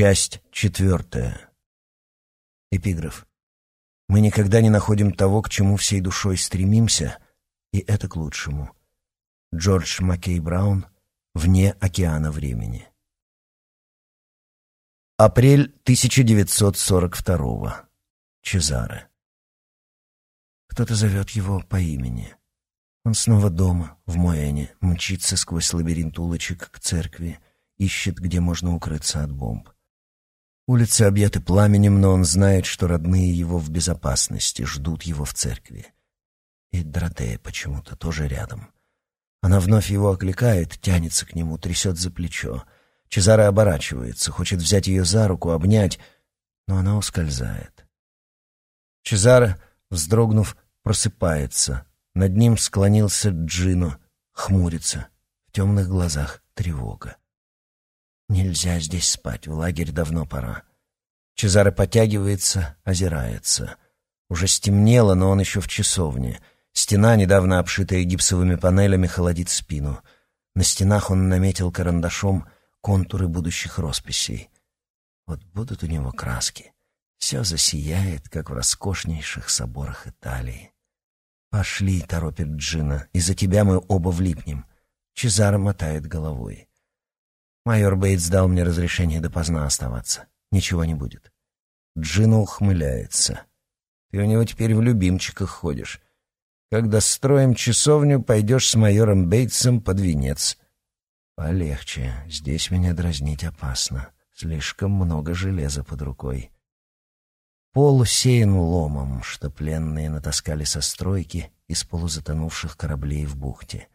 Часть четвертая. Эпиграф. Мы никогда не находим того, к чему всей душой стремимся, и это к лучшему. Джордж Маккей Браун «Вне океана времени». Апрель 1942. Чезаре. Кто-то зовет его по имени. Он снова дома, в Моэне, мчится сквозь лабиринт улочек к церкви, ищет, где можно укрыться от бомб. Улицы объяты пламенем, но он знает, что родные его в безопасности, ждут его в церкви. И Доротея почему-то тоже рядом. Она вновь его окликает, тянется к нему, трясет за плечо. Чезаре оборачивается, хочет взять ее за руку, обнять, но она ускользает. Чезаре, вздрогнув, просыпается. Над ним склонился Джино, хмурится. В темных глазах тревога. Нельзя здесь спать, в лагерь давно пора. Чезаре потягивается, озирается. Уже стемнело, но он еще в часовне. Стена, недавно обшитая гипсовыми панелями, холодит спину. На стенах он наметил карандашом контуры будущих росписей. Вот будут у него краски. Все засияет, как в роскошнейших соборах Италии. «Пошли», — торопит Джина, — «из-за тебя мы оба влипнем». Чезаро мотает головой. Майор Бейтс дал мне разрешение допоздна оставаться. Ничего не будет. Джина ухмыляется. Ты у него теперь в любимчиках ходишь. Когда строим часовню, пойдешь с майором Бейтсом под венец. Полегче. Здесь меня дразнить опасно. Слишком много железа под рукой. Пол усеян ломом, что пленные натаскали со стройки из полузатонувших кораблей в бухте.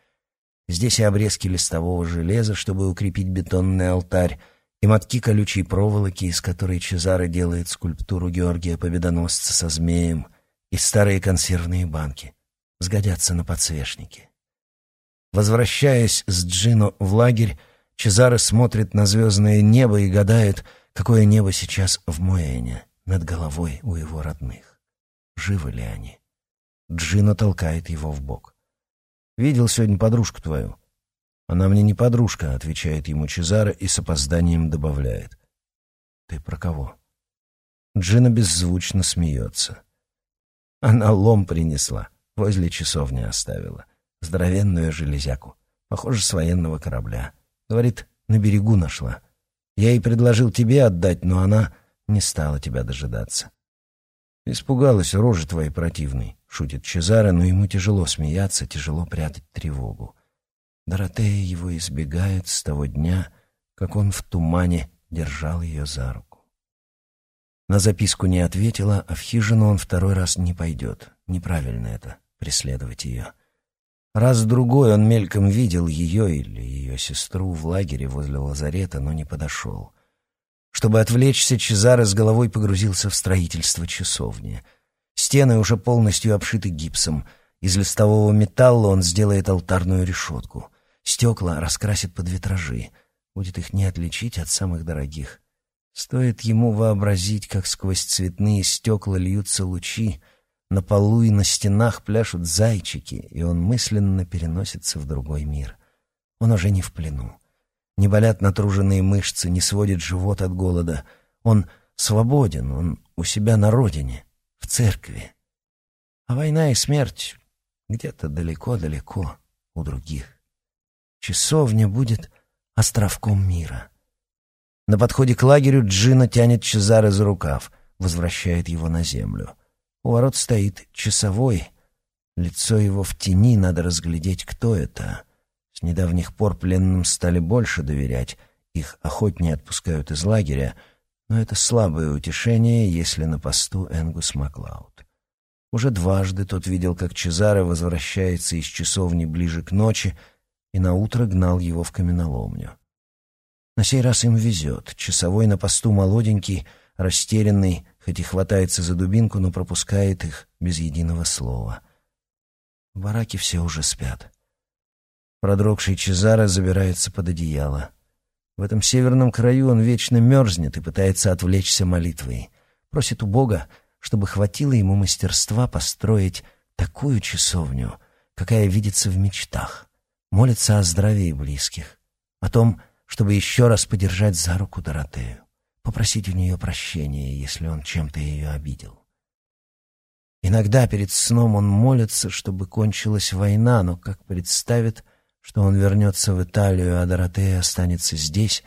Здесь и обрезки листового железа, чтобы укрепить бетонный алтарь, и мотки колючей проволоки, из которой Чезаро делает скульптуру Георгия Победоносца со змеем, и старые консервные банки. Сгодятся на подсвечнике. Возвращаясь с Джино в лагерь, Чезаро смотрит на звездное небо и гадает, какое небо сейчас в Моэне, над головой у его родных. Живы ли они? Джино толкает его в бок. Видел сегодня подружку твою?» «Она мне не подружка», — отвечает ему Чезаро и с опозданием добавляет. «Ты про кого?» Джина беззвучно смеется. Она лом принесла, возле часовни оставила. Здоровенную железяку, похоже, с военного корабля. Говорит, на берегу нашла. Я ей предложил тебе отдать, но она не стала тебя дожидаться. Испугалась рожи твоей противной шутит Чезаро, но ему тяжело смеяться, тяжело прятать тревогу. Доротея его избегает с того дня, как он в тумане держал ее за руку. На записку не ответила, а в хижину он второй раз не пойдет. Неправильно это — преследовать ее. Раз-другой он мельком видел ее или ее сестру в лагере возле лазарета, но не подошел. Чтобы отвлечься, Чезаро с головой погрузился в строительство часовни — Стены уже полностью обшиты гипсом. Из листового металла он сделает алтарную решетку. Стекла раскрасит под витражи. Будет их не отличить от самых дорогих. Стоит ему вообразить, как сквозь цветные стекла льются лучи, на полу и на стенах пляшут зайчики, и он мысленно переносится в другой мир. Он уже не в плену. Не болят натруженные мышцы, не сводит живот от голода. Он свободен, он у себя на родине в церкви. А война и смерть где-то далеко-далеко у других. Часовня будет островком мира. На подходе к лагерю Джина тянет Чезаре за рукав, возвращает его на землю. У ворот стоит часовой. Лицо его в тени, надо разглядеть, кто это. С недавних пор пленным стали больше доверять, их охотнее отпускают из лагеря — но это слабое утешение, если на посту Энгус Маклауд. Уже дважды тот видел, как Чезаре возвращается из часовни ближе к ночи и наутро гнал его в каменоломню. На сей раз им везет. Часовой на посту молоденький, растерянный, хоть и хватается за дубинку, но пропускает их без единого слова. В бараке все уже спят. Продрогший Чезаре забирается под одеяло. В этом северном краю он вечно мерзнет и пытается отвлечься молитвой. Просит у Бога, чтобы хватило ему мастерства построить такую часовню, какая видится в мечтах. Молится о здравии близких, о том, чтобы еще раз подержать за руку Доротею, попросить у нее прощения, если он чем-то ее обидел. Иногда перед сном он молится, чтобы кончилась война, но как представит, что он вернется в Италию, а Доротея останется здесь,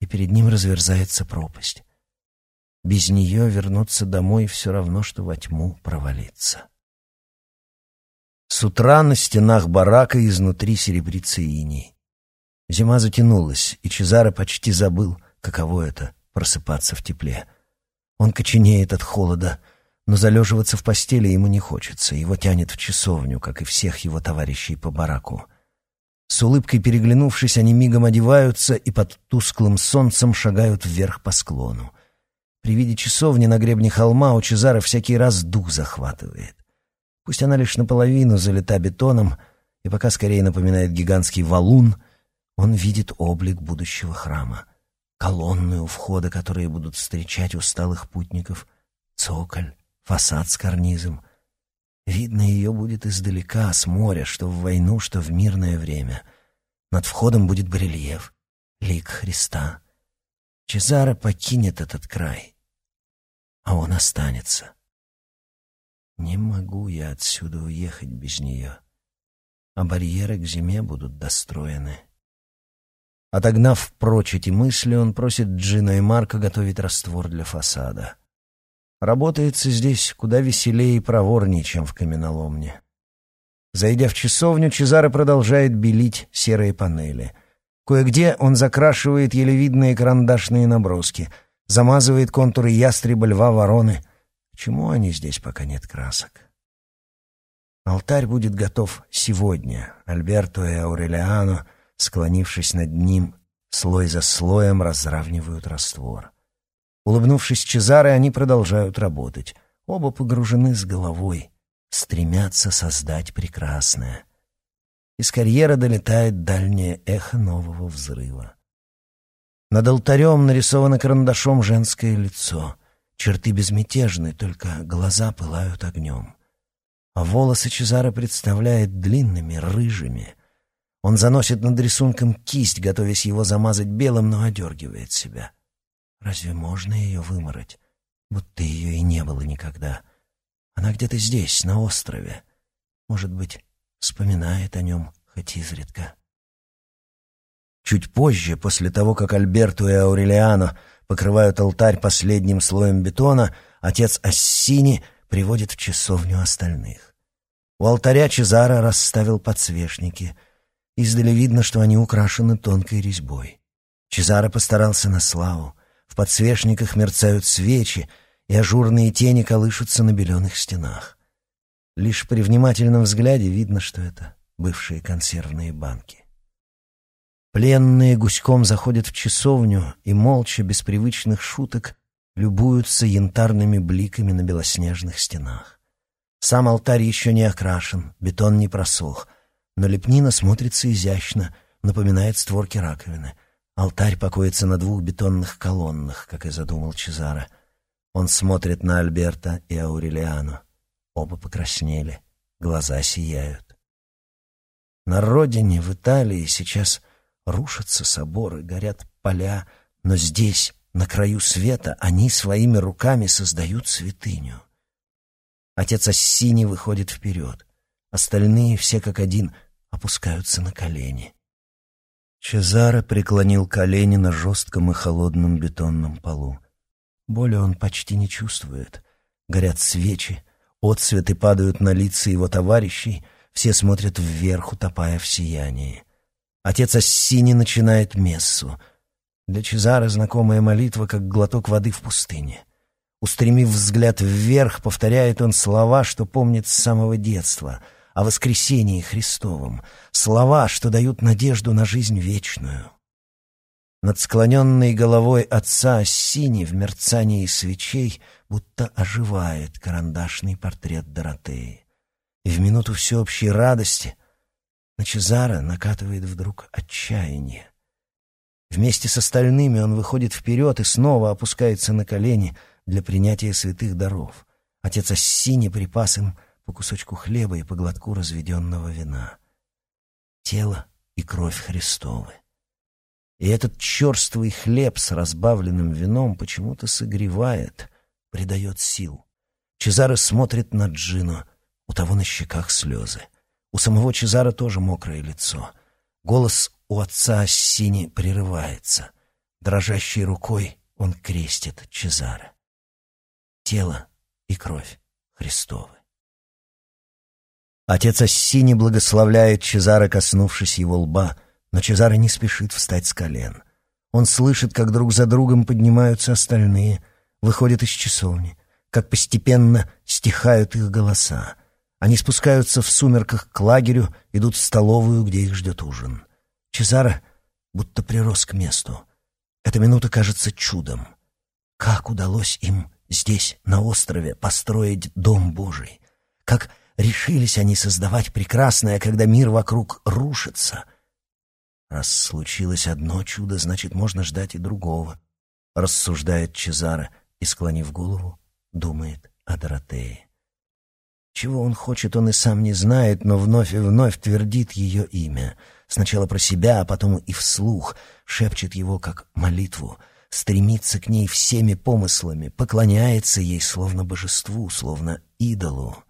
и перед ним разверзается пропасть. Без нее вернуться домой все равно, что во тьму провалиться. С утра на стенах барака изнутри серебрится иней. Зима затянулась, и Чезаро почти забыл, каково это — просыпаться в тепле. Он коченеет от холода, но залеживаться в постели ему не хочется, его тянет в часовню, как и всех его товарищей по бараку. С улыбкой переглянувшись, они мигом одеваются и под тусклым солнцем шагают вверх по склону. При виде часовни на гребне холма у Чезара всякий раз дух захватывает. Пусть она лишь наполовину залита бетоном и пока скорее напоминает гигантский валун, он видит облик будущего храма. Колонны у входа, которые будут встречать усталых путников, цоколь, фасад с карнизом. Видно ее будет издалека, с моря, что в войну, что в мирное время. Над входом будет барельеф, лик Христа. Чезаро покинет этот край, а он останется. Не могу я отсюда уехать без нее, а барьеры к зиме будут достроены. Отогнав прочь эти мысли, он просит Джина и Марка готовить раствор для фасада. Работается здесь куда веселее и проворнее, чем в каменоломне. Зайдя в часовню, Чезаро продолжает белить серые панели. Кое-где он закрашивает елевидные карандашные наброски, замазывает контуры ястреба, льва, вороны — Чему они здесь, пока нет красок? Алтарь будет готов сегодня. Альберто и Аурелиано, склонившись над ним, слой за слоем разравнивают раствор. Улыбнувшись Чезаре, они продолжают работать. Оба погружены с головой, стремятся создать прекрасное. Из карьера долетает дальнее эхо нового взрыва. Над алтарем нарисовано карандашом женское лицо — Черты безмятежны, только глаза пылают огнем. А волосы Чезаро представляет длинными, рыжими. Он заносит над рисунком кисть, готовясь его замазать белым, но одергивает себя. Разве можно ее вымороть? Будто ее и не было никогда. Она где-то здесь, на острове. Может быть, вспоминает о нем хоть изредка. Чуть позже, после того, как Альберту и Аурелиано покрывают алтарь последним слоем бетона, отец Ассини приводит в часовню остальных. У алтаря Чезаро расставил подсвечники. Издали видно, что они украшены тонкой резьбой. Чезаро постарался на славу. В подсвечниках мерцают свечи, и ажурные тени колышутся на беленых стенах. Лишь при внимательном взгляде видно, что это бывшие консервные банки. Пленные гуськом заходят в часовню и, молча, без привычных шуток, любуются янтарными бликами на белоснежных стенах. Сам алтарь еще не окрашен, бетон не просох, но лепнина смотрится изящно, напоминает створки раковины. Алтарь покоится на двух бетонных колоннах, как и задумал Чезаро. Он смотрит на Альберта и Аурелиану. Оба покраснели, глаза сияют. На родине, в Италии, сейчас Рушатся соборы, горят поля, но здесь, на краю света, они своими руками создают святыню. Отец Ассини выходит вперед. Остальные, все как один, опускаются на колени. Чезаро преклонил колени на жестком и холодном бетонном полу. Боли он почти не чувствует. Горят свечи, отцветы падают на лица его товарищей, все смотрят вверх, утопая в сиянии. Отец Ассини начинает мессу. Для Чезары знакомая молитва, как глоток воды в пустыне. Устремив взгляд вверх, повторяет он слова, что помнит с самого детства, о воскресении Христовом, слова, что дают надежду на жизнь вечную. Над склоненной головой отца Ассини в мерцании свечей будто оживает карандашный портрет Доротеи. И в минуту всеобщей радости на Чезаро накатывает вдруг отчаяние. Вместе с остальными он выходит вперед и снова опускается на колени для принятия святых даров. Отец Ассини припас им по кусочку хлеба и по глотку разведенного вина. Тело и кровь Христовы. И этот черствый хлеб с разбавленным вином почему-то согревает, придает сил. Чезаро смотрит на Джино, у того на щеках слезы. У самого Чезаро тоже мокрое лицо. Голос у отца Сини прерывается. Дрожащей рукой он крестит Чезаро. Тело и кровь Христовы. Отец Ассини благословляет Чезаро, коснувшись его лба, но Чезаро не спешит встать с колен. Он слышит, как друг за другом поднимаются остальные, выходят из часовни, как постепенно стихают их голоса. Они спускаются в сумерках к лагерю, идут в столовую, где их ждет ужин. Чезаро будто прирос к месту. Эта минута кажется чудом. Как удалось им здесь, на острове, построить Дом Божий? Как решились они создавать прекрасное, когда мир вокруг рушится? Раз случилось одно чудо, значит, можно ждать и другого, рассуждает Чезаро и, склонив голову, думает о Доротее. Чего он хочет, он и сам не знает, но вновь и вновь твердит ее имя. Сначала про себя, а потом и вслух, шепчет его как молитву, стремится к ней всеми помыслами, поклоняется ей словно божеству, словно идолу.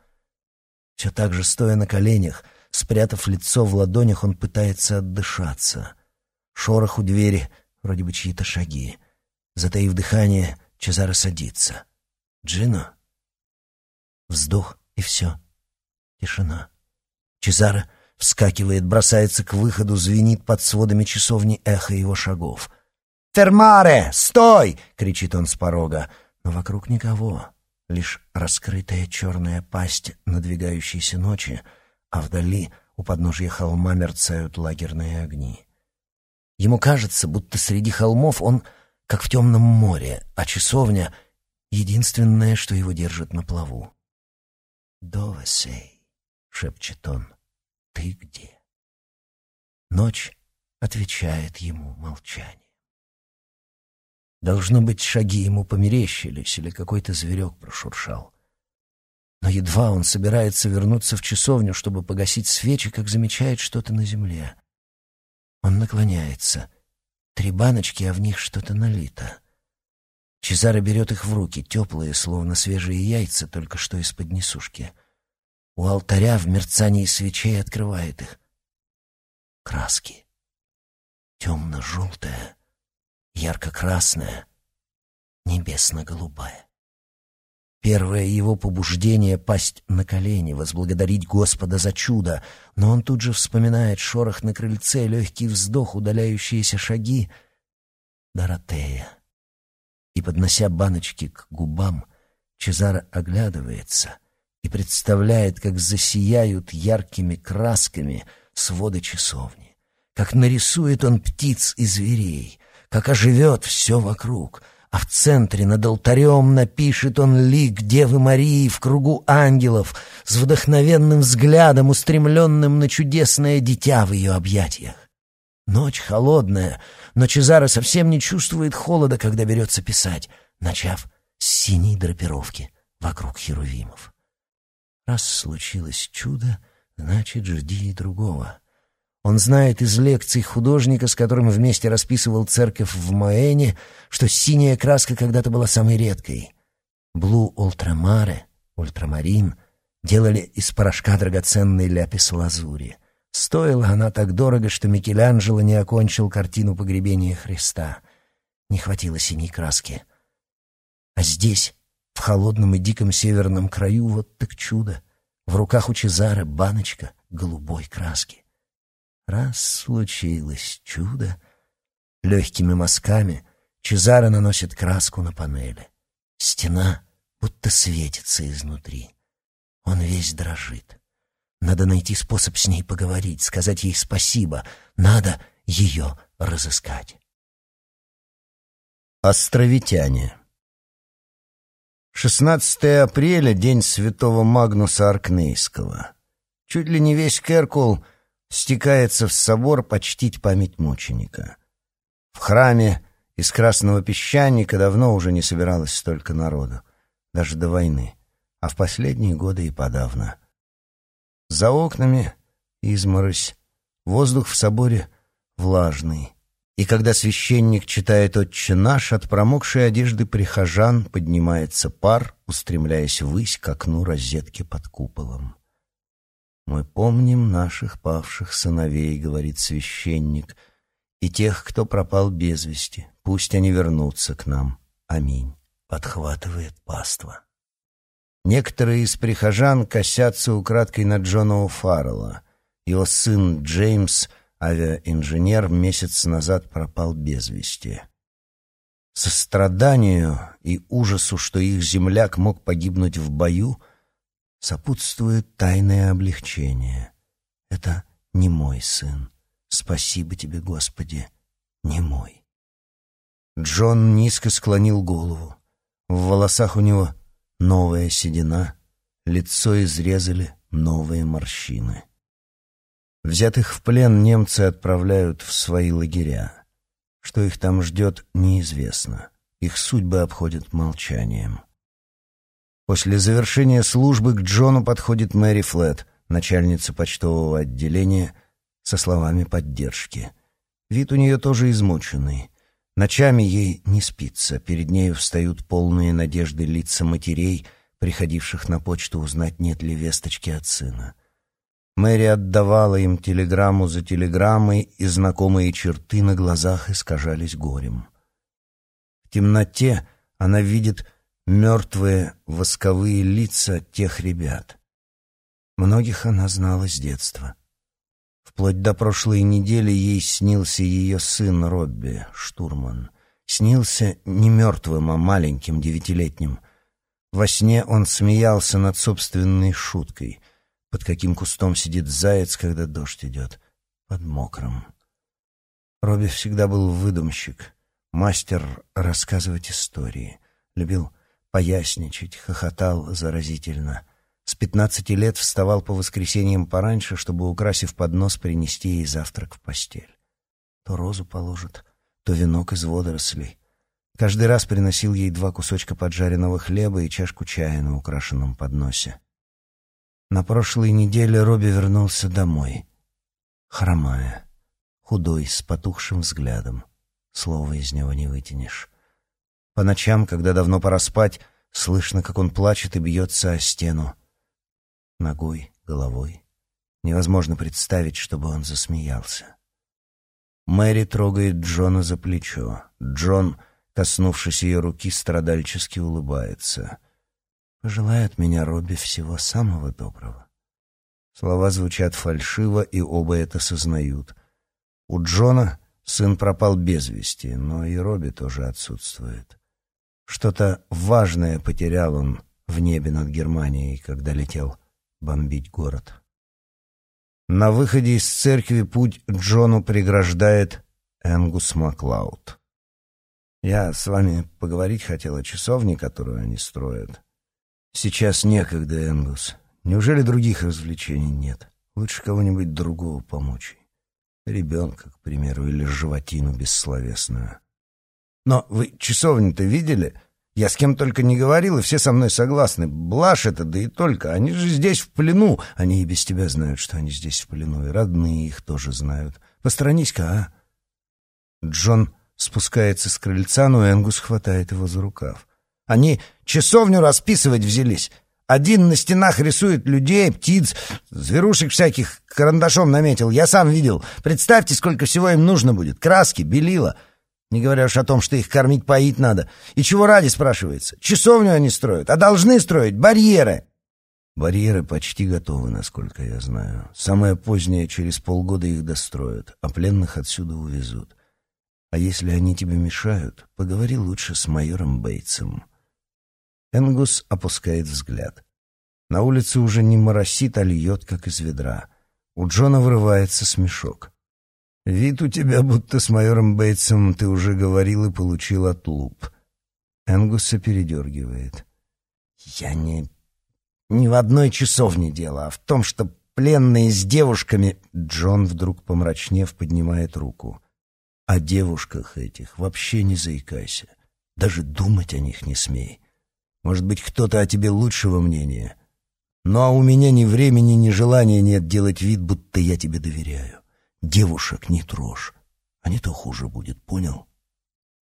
Все так же, стоя на коленях, Спрятав лицо в ладонях, он пытается отдышаться. Шорох у двери, вроде бы чьи-то шаги. Затаив дыхание, Чезаро садится. «Джино?» Вздох, и все. Тишина. Чезаро вскакивает, бросается к выходу, звенит под сводами часовни эхо его шагов. «Фермаре! Стой!» — кричит он с порога. Но вокруг никого. Лишь раскрытая черная пасть надвигающейся ночи — а вдали у подножья холма мерцают лагерные огни. Ему кажется, будто среди холмов он как в темном море, а часовня — единственное, что его держит на плаву. «Довесей», — шепчет он, — «ты где?» Ночь отвечает ему молчанием. Должно быть, шаги ему померещились, или какой-то зверек прошуршал. Но едва он собирается вернуться в часовню, чтобы погасить свечи, как замечает что-то на земле. Он наклоняется. Три баночки, а в них что-то налито. Чезаро берет их в руки, теплые, словно свежие яйца, только что из-под несушки. У алтаря в мерцании свечей открывает их. Краски. Темно-желтая, ярко-красная, небесно-голубая. Первое его побуждение — пасть на колени, возблагодарить Господа за чудо, но он тут же вспоминает шорох на крыльце, легкий вздох, удаляющиеся шаги. Доротея. И, поднося баночки к губам, Чезаро оглядывается и представляет, как засияют яркими красками своды часовни, как нарисует он птиц и зверей, как оживет все вокруг — а в центре над алтарем напишет он лик Девы Марии в кругу ангелов с вдохновенным взглядом, устремленным на чудесное дитя в ее объятиях. Ночь холодная, но Чезаро совсем не чувствует холода, когда берется писать, начав с синей драпировки вокруг херувимов. Раз случилось чудо, значит, жди и другого. Он знает из лекций художника, с которым вместе расписывал церковь в Моэне, что синяя краска когда-то была самой редкой. Блу ультрамаре, ультрамарин, делали из порошка драгоценный ляпис-лазури. Стоила она так дорого, что Микеланджело не окончил картину погребения Христа. Не хватило синей краски. А здесь, в холодном и диком северном краю, вот так чудо. В руках у Чезары баночка голубой краски. Раз случилось чудо, легкими мазками Чезаро наносит краску на панели. Стена будто светится изнутри. Он весь дрожит. Надо найти способ с ней поговорить, сказать ей спасибо. Надо ее разыскать. Островитяне 16 апреля — день святого Магнуса Аркнейского. Чуть ли не весь Керкул стекается в собор почтить память мученика. В храме из красного песчаника давно уже не собиралось столько народу, даже до войны, а в последние годы и подавно. За окнами изморозь, воздух в соборе влажный, И когда священник читает «Отче наш», от промокшей одежды прихожан поднимается пар, устремляясь ввысь к окну розетки под куполом. «Мы помним наших павших сыновей», — говорит священник, «и тех, кто пропал без вести. Пусть они вернутся к нам. Аминь», — подхватывает паства. Некоторые из прихожан косятся украдкой на Джона О'Фаррелла. Его сын Джеймс — авиаинженер месяц назад пропал без вести. Состраданию и ужасу, что их земляк мог погибнуть в бою, сопутствует тайное облегчение. Это не мой сын. Спасибо тебе, Господи, не мой. Джон низко склонил голову. В волосах у него новая седина, лицо изрезали новые морщины. Взятых в плен немцы отправляют в свои лагеря. Что их там ждет, неизвестно. Их судьбы обходят молчанием. После завершения службы к Джону подходит Мэри Флетт, начальница почтового отделения, со словами поддержки. Вид у нее тоже измученный. Ночами ей не спится, перед нею встают полные надежды лица матерей, приходивших на почту узнать, нет ли весточки от сына. Мэри отдавала им телеграмму за телеграммой, и знакомые черты на глазах искажались горем. В темноте она видит мертвые восковые лица тех ребят. Многих она знала с детства. Вплоть до прошлой недели ей снился ее сын Робби, штурман. Снился не мертвым, а маленьким, девятилетним. Во сне он смеялся над собственной шуткой — под каким кустом сидит заяц, когда дождь идет, под мокрым. Робби всегда был выдумщик, мастер рассказывать истории, любил поясничать, хохотал заразительно. С пятнадцати лет вставал по воскресеньям пораньше, чтобы, украсив поднос, принести ей завтрак в постель. То розу положит, то венок из водорослей. Каждый раз приносил ей два кусочка поджаренного хлеба и чашку чая на украшенном подносе. На прошлой неделе Робби вернулся домой, хромая, худой, с потухшим взглядом. Слова из него не вытянешь. По ночам, когда давно пора спать, слышно, как он плачет и бьется о стену. Ногой, головой. Невозможно представить, чтобы он засмеялся. Мэри трогает Джона за плечо. Джон, коснувшись ее руки, страдальчески улыбается — Пожелай от меня, Робби, всего самого доброго. Слова звучат фальшиво, и оба это сознают. У Джона сын пропал без вести, но и Робби тоже отсутствует. Что-то важное потерял он в небе над Германией, когда летел бомбить город. На выходе из церкви путь Джону преграждает Энгус Маклауд. «Я с вами поговорить хотел о часовне, которую они строят. Сейчас некогда, Энгус. Неужели других развлечений нет? Лучше кого-нибудь другого помочь. Ребенка, к примеру, или животину бессловесную. Но вы часовню-то видели? Я с кем только не говорил, и все со мной согласны. Блажь это, да и только. Они же здесь в плену. Они и без тебя знают, что они здесь в плену, и родные их тоже знают. Постранись-ка, а? Джон спускается с крыльца, но Энгус хватает его за рукав. Они часовню расписывать взялись. Один на стенах рисует людей, птиц, зверушек всяких карандашом наметил. Я сам видел. Представьте, сколько всего им нужно будет. Краски, белила. Не говоря уж о том, что их кормить, поить надо. И чего ради, спрашивается? Часовню они строят, а должны строить барьеры. Барьеры почти готовы, насколько я знаю. Самое позднее, через полгода их достроят, а пленных отсюда увезут. А если они тебе мешают, поговори лучше с майором Бейтсом. Энгус опускает взгляд. На улице уже не моросит, а льет, как из ведра. У Джона вырывается смешок. «Вид у тебя, будто с майором Бейтсом ты уже говорил и получил отлуп». Энгуса передергивает. «Я не... не в одной часовне дело, а в том, что пленные с девушками...» Джон, вдруг помрачнев, поднимает руку. «О девушках этих вообще не заикайся. Даже думать о них не смей. Может быть, кто-то о тебе лучшего мнения. Ну а у меня ни времени, ни желания нет делать вид, будто я тебе доверяю. Девушек не трожь. А не то хуже будет, понял?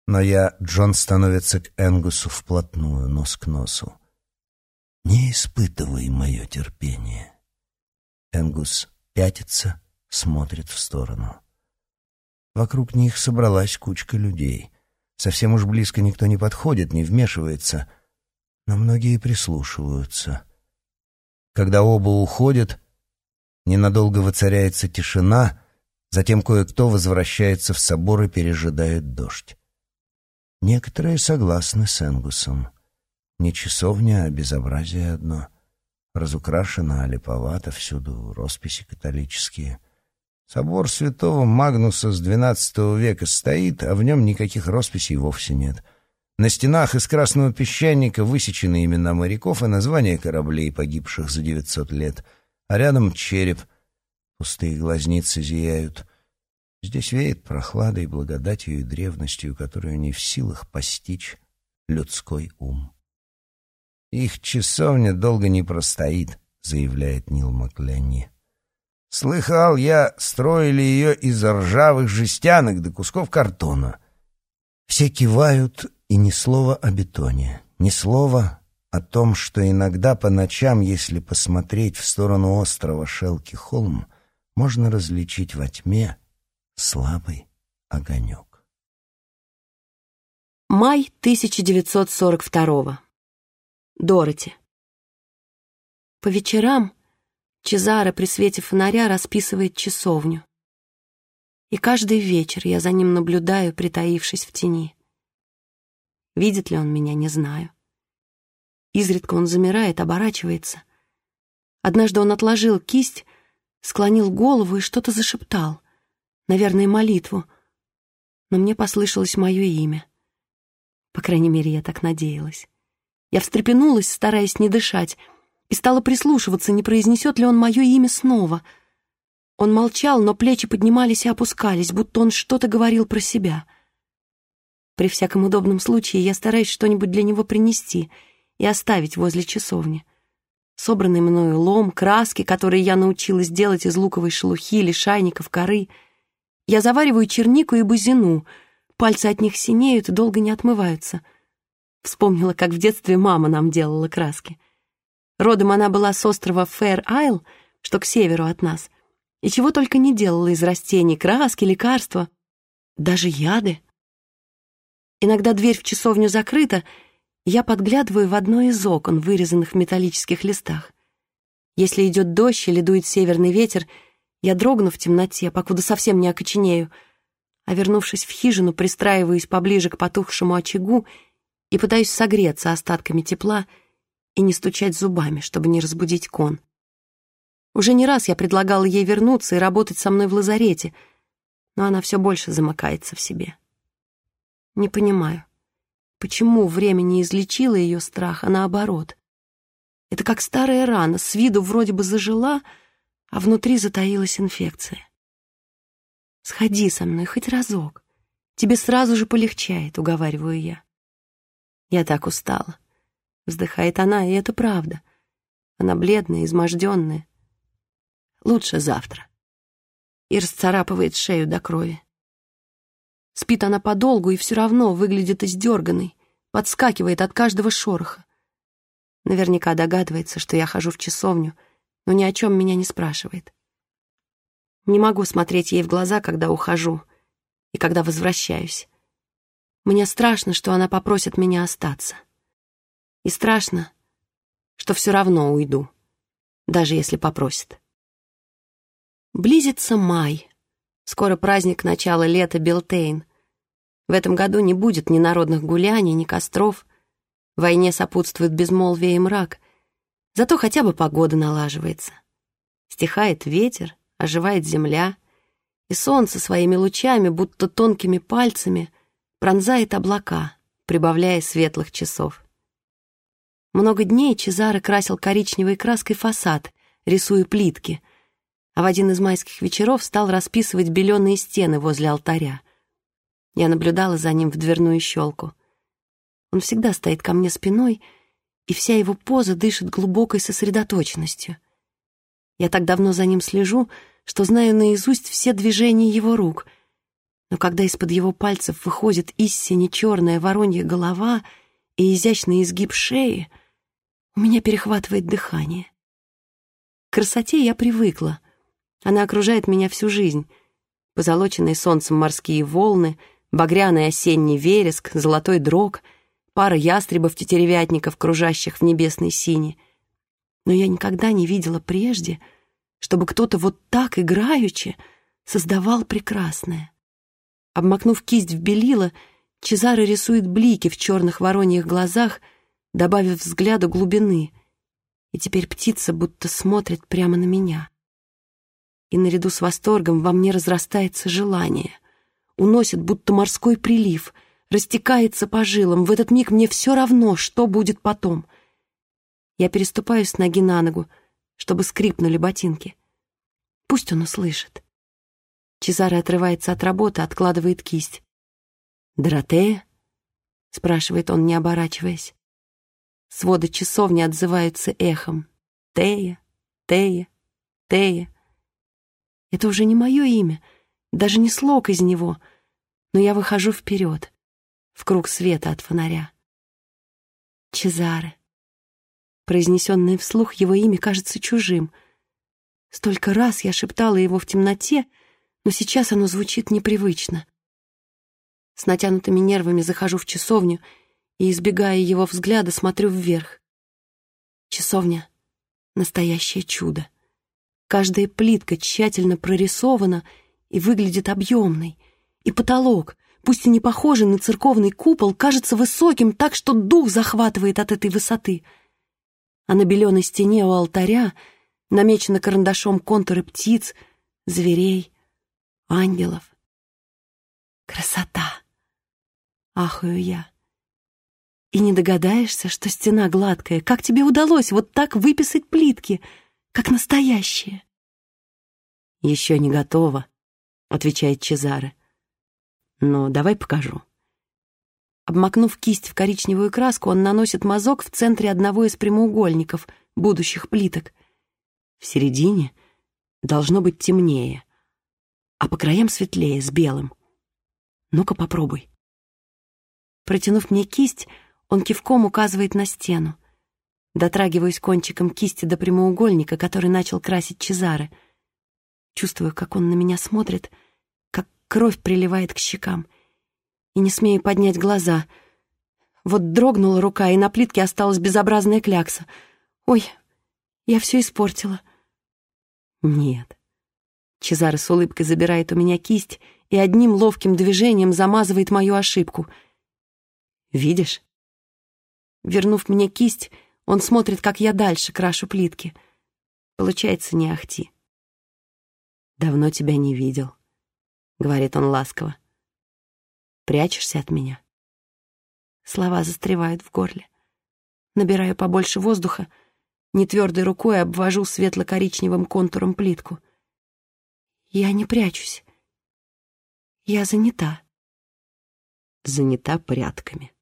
Но я, Джон, становится к Энгусу вплотную, нос к носу. Не испытывай мое терпение. Энгус пятится, смотрит в сторону. Вокруг них собралась кучка людей. Совсем уж близко никто не подходит, не вмешивается, но многие прислушиваются. Когда оба уходят, ненадолго воцаряется тишина, затем кое-кто возвращается в собор и пережидает дождь. Некоторые согласны с Энгусом. Не часовня, а безобразие одно. Разукрашено, а липовато, всюду росписи католические. Собор святого Магнуса с XII века стоит, а в нем никаких росписей вовсе нет. На стенах из красного песчаника высечены имена моряков и названия кораблей, погибших за 900 лет, а рядом череп. Пустые глазницы зияют. Здесь веет прохладой, благодатью и древностью, которую не в силах постичь людской ум. «Их часовня долго не простоит», — заявляет Нил Макляни. Слыхал я, строили ее из ржавых жестянок до кусков картона. Все кивают, и ни слова о бетоне, ни слова о том, что иногда по ночам, если посмотреть в сторону острова Шелки-Холм, можно различить во тьме слабый огонек. Май 1942 Дороти. По вечерам Чезаро при свете фонаря расписывает часовню. И каждый вечер я за ним наблюдаю, притаившись в тени. Видит ли он меня, не знаю. Изредка он замирает, оборачивается. Однажды он отложил кисть, склонил голову и что-то зашептал. Наверное, молитву. Но мне послышалось мое имя. По крайней мере, я так надеялась. Я встрепенулась, стараясь не дышать, и стала прислушиваться, не произнесет ли он мое имя снова. Он молчал, но плечи поднимались и опускались, будто он что-то говорил про себя. При всяком удобном случае я стараюсь что-нибудь для него принести и оставить возле часовни. Собранный мною лом, краски, которые я научилась делать из луковой шелухи, лишайников, коры. Я завариваю чернику и бузину. Пальцы от них синеют и долго не отмываются. Вспомнила, как в детстве мама нам делала краски. Родом она была с острова Фэр-Айл, что к северу от нас, и чего только не делала из растений, краски, лекарства, даже яды. Иногда дверь в часовню закрыта, я подглядываю в одно из окон, вырезанных в металлических листах. Если идет дождь или дует северный ветер, я дрогну в темноте, покуда совсем не окоченею, а вернувшись в хижину, пристраиваюсь поближе к потухшему очагу и пытаюсь согреться остатками тепла — и не стучать зубами, чтобы не разбудить кон. Уже не раз я предлагала ей вернуться и работать со мной в лазарете, но она все больше замыкается в себе. Не понимаю, почему время не излечило ее страх, а наоборот. Это как старая рана, с виду вроде бы зажила, а внутри затаилась инфекция. «Сходи со мной хоть разок. Тебе сразу же полегчает», — уговариваю я. Я так устала. Вздыхает она, и это правда. Она бледная, изможденная. Лучше завтра. И расцарапывает шею до крови. Спит она подолгу и все равно выглядит издерганной, подскакивает от каждого шороха. Наверняка догадывается, что я хожу в часовню, но ни о чем меня не спрашивает. Не могу смотреть ей в глаза, когда ухожу и когда возвращаюсь. Мне страшно, что она попросит меня остаться. И страшно, что все равно уйду, даже если попросит. Близится май. Скоро праздник начала лета Белтейн. В этом году не будет ни народных гуляний, ни костров. Войне сопутствует безмолвие и мрак. Зато хотя бы погода налаживается. Стихает ветер, оживает земля, и солнце своими лучами, будто тонкими пальцами, пронзает облака, прибавляя светлых часов. Много дней Чезаро красил коричневой краской фасад, рисуя плитки, а в один из майских вечеров стал расписывать беленые стены возле алтаря. Я наблюдала за ним в дверную щелку. Он всегда стоит ко мне спиной, и вся его поза дышит глубокой сосредоточенностью. Я так давно за ним слежу, что знаю наизусть все движения его рук. Но когда из-под его пальцев выходит истине черная воронья голова и изящный изгиб шеи, у меня перехватывает дыхание. К красоте я привыкла. Она окружает меня всю жизнь. Позолоченные солнцем морские волны, багряный осенний вереск, золотой дрог, пара ястребов-тетеревятников, кружащих в небесной сине. Но я никогда не видела прежде, чтобы кто-то вот так играючи создавал прекрасное. Обмакнув кисть в белила, Чезаро рисует блики в черных вороньих глазах, добавив взгляду глубины. И теперь птица будто смотрит прямо на меня. И наряду с восторгом во мне разрастается желание. Уносит, будто морской прилив, растекается по жилам. В этот миг мне все равно, что будет потом. Я переступаю с ноги на ногу, чтобы скрипнули ботинки. Пусть он услышит. Чезаре отрывается от работы, откладывает кисть. «Доротея?» — спрашивает он, не оборачиваясь. Своды часовни отзываются эхом. «Тея, Тея, Тея». Это уже не мое имя, даже не слог из него, но я выхожу вперед, в круг света от фонаря. Чезаре. Произнесенное вслух его имя кажется чужим. Столько раз я шептала его в темноте, но сейчас оно звучит непривычно. С натянутыми нервами захожу в часовню и, избегая его взгляда, смотрю вверх. Часовня — настоящее чудо. Каждая плитка тщательно прорисована и выглядит объемной. И потолок, пусть и не похожий на церковный купол, кажется высоким так, что дух захватывает от этой высоты. А на беленой стене у алтаря намечены карандашом контуры птиц, зверей, ангелов. Красота! Ахаю я. И не догадаешься, что стена гладкая. Как тебе удалось вот так выписать плитки, как настоящие? Еще не готово, отвечает Чезаре. Но давай покажу. Обмакнув кисть в коричневую краску, он наносит мазок в центре одного из прямоугольников будущих плиток. В середине должно быть темнее а по краям светлее, с белым. Ну-ка попробуй. Протянув мне кисть, он кивком указывает на стену. Дотрагиваюсь кончиком кисти до прямоугольника, который начал красить Чезаре. Чувствую, как он на меня смотрит, как кровь приливает к щекам. И не смею поднять глаза. Вот дрогнула рука, и на плитке осталась безобразная клякса. Ой, я все испортила. Нет, Чезаро с улыбкой забирает у меня кисть и одним ловким движением замазывает мою ошибку. «Видишь?» Вернув мне кисть, он смотрит, как я дальше крашу плитки. Получается, не ахти. «Давно тебя не видел», — говорит он ласково. «Прячешься от меня?» Слова застревают в горле. Набираю побольше воздуха, нетвердой рукой обвожу светло-коричневым контуром плитку. Я не прячусь. Я занята. Занята порядками.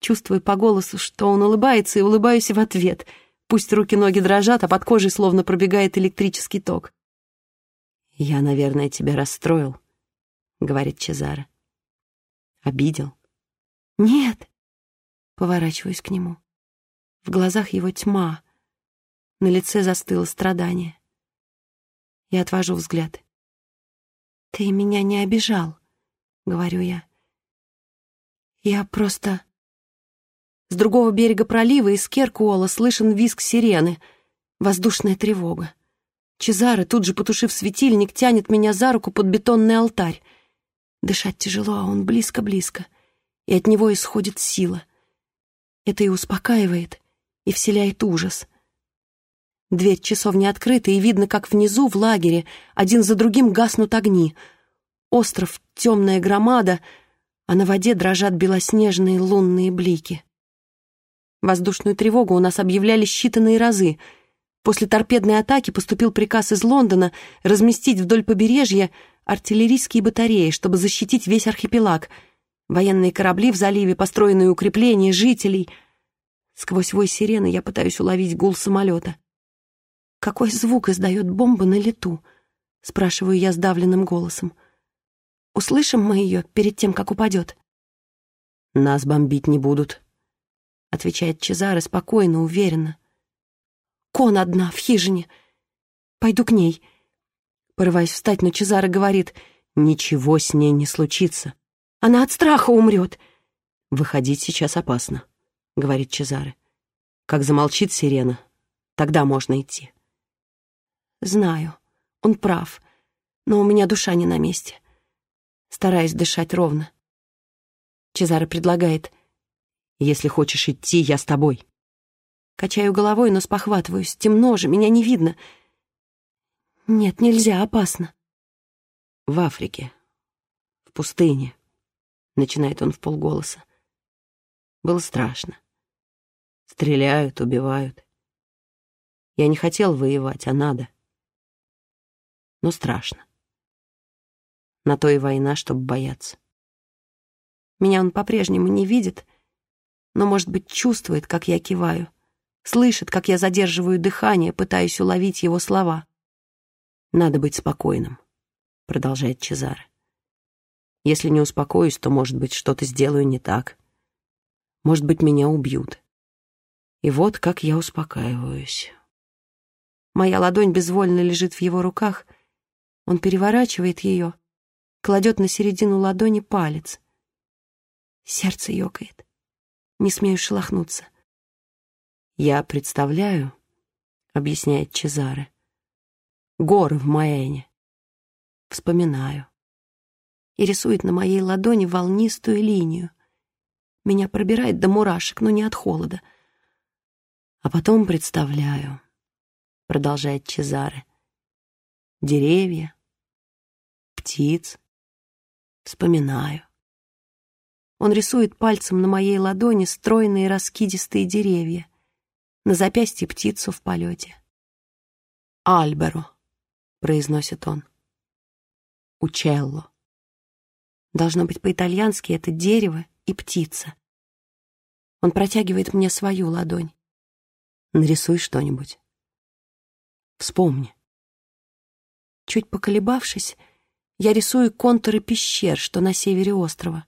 Чувствую по голосу, что он улыбается, и улыбаюсь в ответ. Пусть руки-ноги дрожат, а под кожей словно пробегает электрический ток. «Я, наверное, тебя расстроил», — говорит Чезаро. «Обидел?» «Нет», — поворачиваюсь к нему. В глазах его тьма, на лице застыло страдание. Я отвожу взгляд. «Ты меня не обижал», — говорю я. «Я просто...» С другого берега пролива из Керкуола слышен визг сирены. Воздушная тревога. Чезаре, тут же потушив светильник, тянет меня за руку под бетонный алтарь. Дышать тяжело, а он близко-близко, и от него исходит сила. Это и успокаивает, и вселяет ужас — Дверь часовни открыта, и видно, как внизу, в лагере, один за другим гаснут огни. Остров — темная громада, а на воде дрожат белоснежные лунные блики. Воздушную тревогу у нас объявляли считанные разы. После торпедной атаки поступил приказ из Лондона разместить вдоль побережья артиллерийские батареи, чтобы защитить весь архипелаг. Военные корабли в заливе, построенные укрепления, жителей. Сквозь вой сирены я пытаюсь уловить гул самолета. «Какой звук издает бомба на лету?» — спрашиваю я сдавленным голосом. Услышим мы ее перед тем, как упадет?» «Нас бомбить не будут», — отвечает Чезаре спокойно, уверенно. «Кон одна, в хижине. Пойду к ней». Порываясь встать, но Чезаре говорит, «Ничего с ней не случится. Она от страха умрет». «Выходить сейчас опасно», — говорит Чезаре. «Как замолчит сирена, тогда можно идти». «Знаю, он прав, но у меня душа не на месте». Стараюсь дышать ровно. Чезаре предлагает, «Если хочешь идти, я с тобой». Качаю головой, но спохватываюсь. Темно же, меня не видно. Нет, нельзя, опасно. В Африке, в пустыне, начинает он в полголоса. Было страшно. Стреляют, убивают. Я не хотел воевать, а надо. Но страшно. На то и война, чтобы бояться. Меня он по-прежнему не видит, но, может быть, чувствует, как я киваю, слышит, как я задерживаю дыхание, пытаюсь уловить его слова. «Надо быть спокойным», — продолжает Чезаре. «Если не успокоюсь, то, может быть, что-то сделаю не так. Может быть, меня убьют. И вот как я успокаиваюсь». Моя ладонь безвольно лежит в его руках. Он переворачивает ее, кладет на середину ладони палец. Сердце ёкает. Не смею шелохнуться. «Я представляю», — объясняет Чезаре, — «горы в Маэне». Вспоминаю. И рисует на моей ладони волнистую линию. Меня пробирает до мурашек, но не от холода. А потом представляю, продолжает Чезаре, деревья, птиц. Вспоминаю. Он рисует пальцем на моей ладони стройные раскидистые деревья, на запястье птицу в полете. «Альберо», — произносит он. «Учелло». Должно быть по-итальянски это дерево и птица. Он протягивает мне свою ладонь. Нарисуй что-нибудь. Вспомни. Чуть поколебавшись, я рисую контуры пещер, что на севере острова.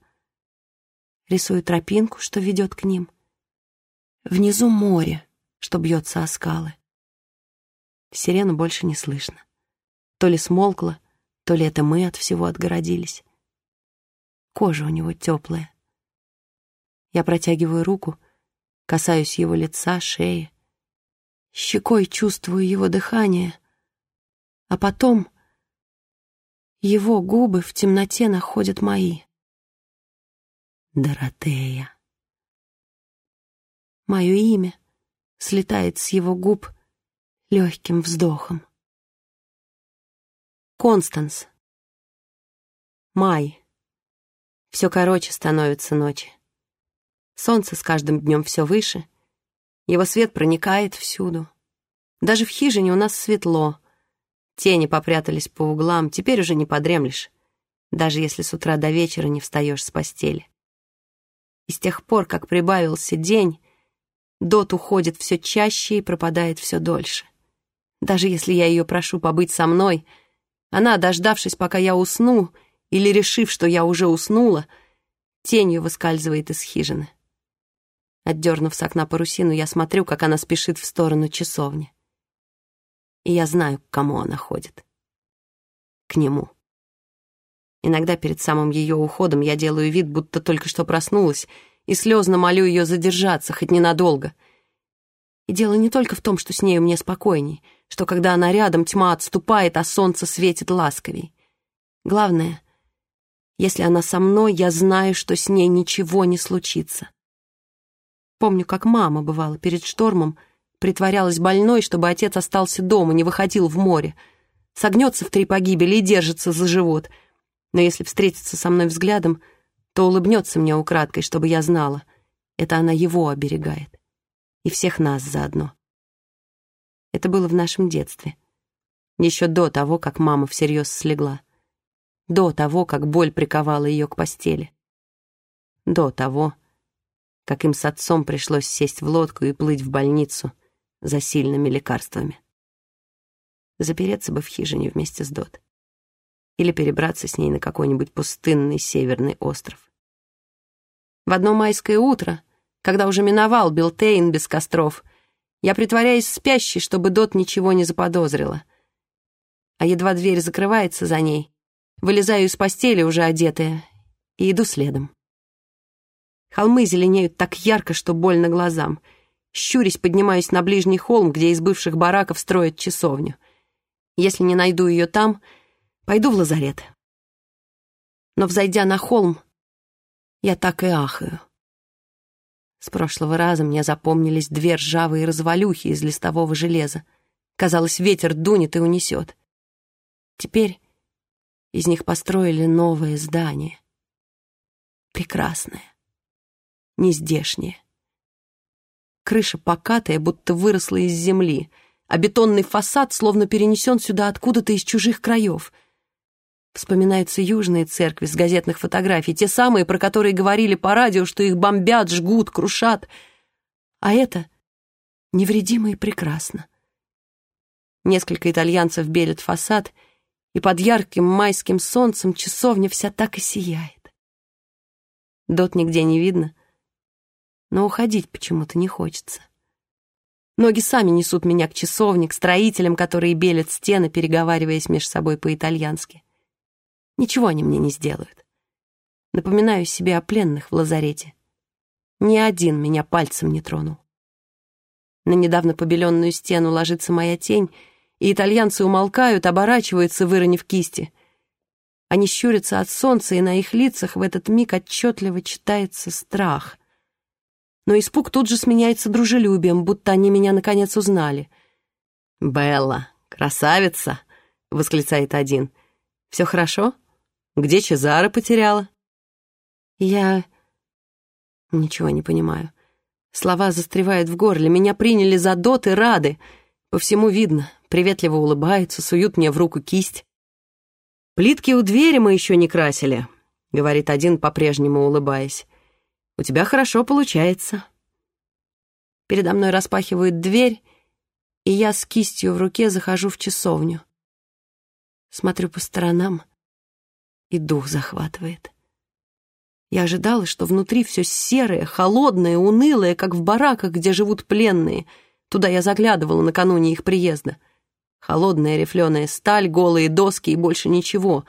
Рисую тропинку, что ведет к ним. Внизу море, что бьется о скалы. Сирену больше не слышно. То ли смолкла, то ли это мы от всего отгородились. Кожа у него теплая. Я протягиваю руку, касаюсь его лица, шеи. Щекой чувствую его дыхание, а потом его губы в темноте находят мои. Доротея. Мое имя слетает с его губ легким вздохом. Констанс. Май. Все короче становится ночи. Солнце с каждым днем все выше, его свет проникает всюду. Даже в хижине у нас светло. Тени попрятались по углам, теперь уже не подремлешь, даже если с утра до вечера не встаешь с постели. И с тех пор, как прибавился день, Дот уходит все чаще и пропадает все дольше. Даже если я ее прошу побыть со мной, она, дождавшись, пока я усну, или решив, что я уже уснула, тенью выскальзывает из хижины. Отдернув с окна парусину, я смотрю, как она спешит в сторону часовни. И я знаю, к кому она ходит. К нему. Иногда перед самым ее уходом я делаю вид, будто только что проснулась, и слезно молю ее задержаться, хоть ненадолго. И дело не только в том, что с нею мне спокойней, что когда она рядом, тьма отступает, а солнце светит ласковей. Главное, если она со мной, я знаю, что с ней ничего не случится. Помню, как мама, бывала, перед штормом притворялась больной, чтобы отец остался дома, не выходил в море. Согнется в три погибели и держится за живот. Но если встретится со мной взглядом, то улыбнется мне украдкой, чтобы я знала. Это она его оберегает. И всех нас заодно. Это было в нашем детстве. Еще до того, как мама всерьез слегла. До того, как боль приковала ее к постели. До того, как им с отцом пришлось сесть в лодку и плыть в больницу за сильными лекарствами. Запереться бы в хижине вместе с Дот. Или перебраться с ней на какой-нибудь пустынный северный остров. В одно майское утро, когда уже миновал Билтейн без костров, я притворяюсь спящей, чтобы Дот ничего не заподозрила. А едва дверь закрывается за ней, вылезаю из постели, уже одетая, и иду следом. Холмы зеленеют так ярко, что больно глазам. Щурясь, поднимаюсь на ближний холм, где из бывших бараков строят часовню. Если не найду ее там, пойду в лазарет. Но, взойдя на холм, я так и ахаю. С прошлого раза мне запомнились две ржавые развалюхи из листового железа. Казалось, ветер дунет и унесет. Теперь из них построили новое здание. Прекрасное, нездешнее. Крыша покатая, будто выросла из земли, а бетонный фасад словно перенесен сюда откуда-то из чужих краев — Вспоминаются южные церкви с газетных фотографий, те самые, про которые говорили по радио, что их бомбят, жгут, крушат. А это невредимо и прекрасно. Несколько итальянцев белят фасад, и под ярким майским солнцем часовня вся так и сияет. Дот нигде не видно, но уходить почему-то не хочется. Ноги сами несут меня к часовне, к строителям, которые белят стены, переговариваясь между собой по-итальянски. Ничего они мне не сделают. Напоминаю себе о пленных в лазарете. Ни один меня пальцем не тронул. На недавно побеленную стену ложится моя тень, и итальянцы умолкают, оборачиваются, выронив кисти. Они щурятся от солнца, и на их лицах в этот миг отчетливо читается страх. Но испуг тут же сменяется дружелюбием, будто они меня наконец узнали. «Белла, красавица!» — восклицает один. «Все хорошо?» Где Чезаро потеряла?» «Я... ничего не понимаю. Слова застревают в горле. Меня приняли за дот и рады. По всему видно. Приветливо улыбаются, суют мне в руку кисть. «Плитки у двери мы еще не красили», — говорит один, по-прежнему улыбаясь. «У тебя хорошо получается». Передо мной распахивают дверь, и я с кистью в руке захожу в часовню. Смотрю по сторонам — и дух захватывает. Я ожидала, что внутри все серое, холодное, унылое, как в бараках, где живут пленные. Туда я заглядывала накануне их приезда. Холодная рифленая сталь, голые доски и больше ничего.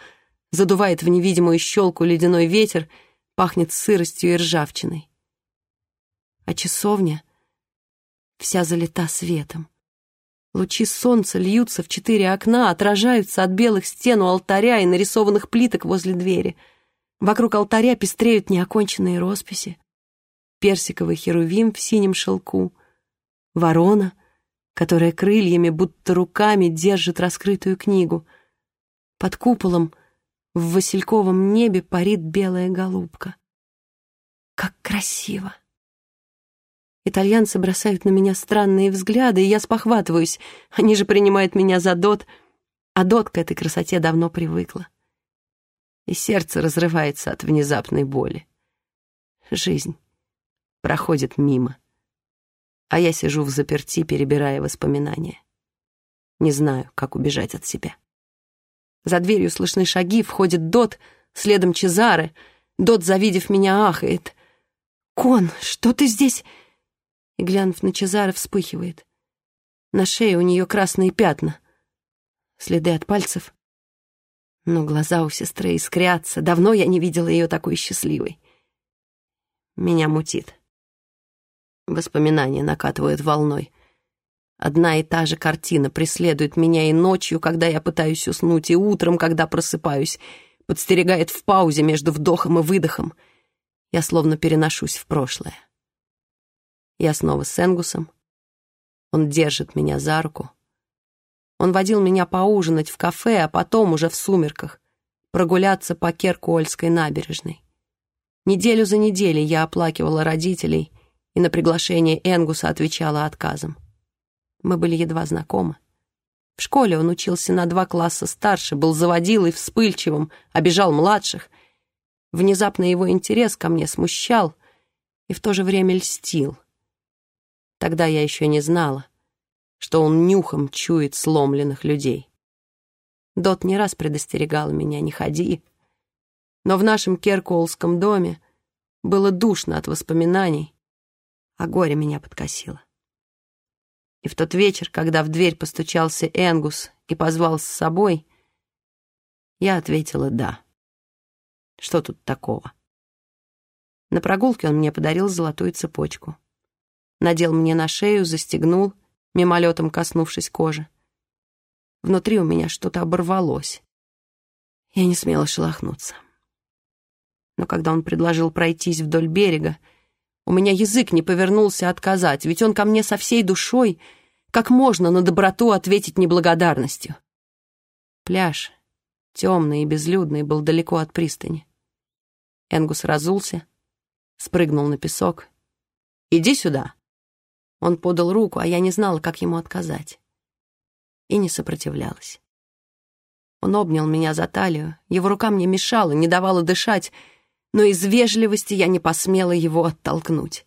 Задувает в невидимую щелку ледяной ветер, пахнет сыростью и ржавчиной. А часовня вся залита светом. Лучи солнца льются в четыре окна, отражаются от белых стен у алтаря и нарисованных плиток возле двери. Вокруг алтаря пестреют неоконченные росписи. Персиковый херувим в синем шелку, ворона, которая крыльями, будто руками, держит раскрытую книгу. Под куполом в васильковом небе парит белая голубка. Как красиво! Итальянцы бросают на меня странные взгляды, и я спохватываюсь. Они же принимают меня за Дот, а Дот к этой красоте давно привыкла. И сердце разрывается от внезапной боли. Жизнь проходит мимо, а я сижу в заперти, перебирая воспоминания. Не знаю, как убежать от себя. За дверью слышны шаги, входит Дот, следом Чезаре. Дот, завидев меня, ахает. «Кон, что ты здесь?» И, глянув на Чезаре, вспыхивает. На шее у нее красные пятна, следы от пальцев. Но глаза у сестры искрятся. Давно я не видела ее такой счастливой. Меня мутит. Воспоминания накатывают волной. Одна и та же картина преследует меня и ночью, когда я пытаюсь уснуть, и утром, когда просыпаюсь, подстерегает в паузе между вдохом и выдохом. Я словно переношусь в прошлое. Я снова с Энгусом. Он держит меня за руку. Он водил меня поужинать в кафе, а потом, уже в сумерках, прогуляться по Керкуольской набережной. Неделю за неделей я оплакивала родителей и на приглашение Энгуса отвечала отказом. Мы были едва знакомы. В школе он учился на два класса старше, был заводилой, вспыльчивым, обижал младших. Внезапно его интерес ко мне смущал и в то же время льстил. Тогда я еще не знала, что он нюхом чует сломленных людей. Дот не раз предостерегала меня, не ходи. Но в нашем Керкуолском доме было душно от воспоминаний, а горе меня подкосило. И в тот вечер, когда в дверь постучался Энгус и позвал с собой, я ответила «да». Что тут такого? На прогулке он мне подарил золотую цепочку. Надел мне на шею, застегнул, мимолетом коснувшись кожи. Внутри у меня что-то оборвалось. Я не смела шелохнуться. Но когда он предложил пройтись вдоль берега, у меня язык не повернулся отказать, ведь он ко мне со всей душой, как можно на доброту ответить неблагодарностью. Пляж, темный и безлюдный, был далеко от пристани. Энгус разулся, спрыгнул на песок. «Иди сюда!» Он подал руку, а я не знала, как ему отказать. И не сопротивлялась. Он обнял меня за талию, его рука мне мешала, не давала дышать, но из вежливости я не посмела его оттолкнуть.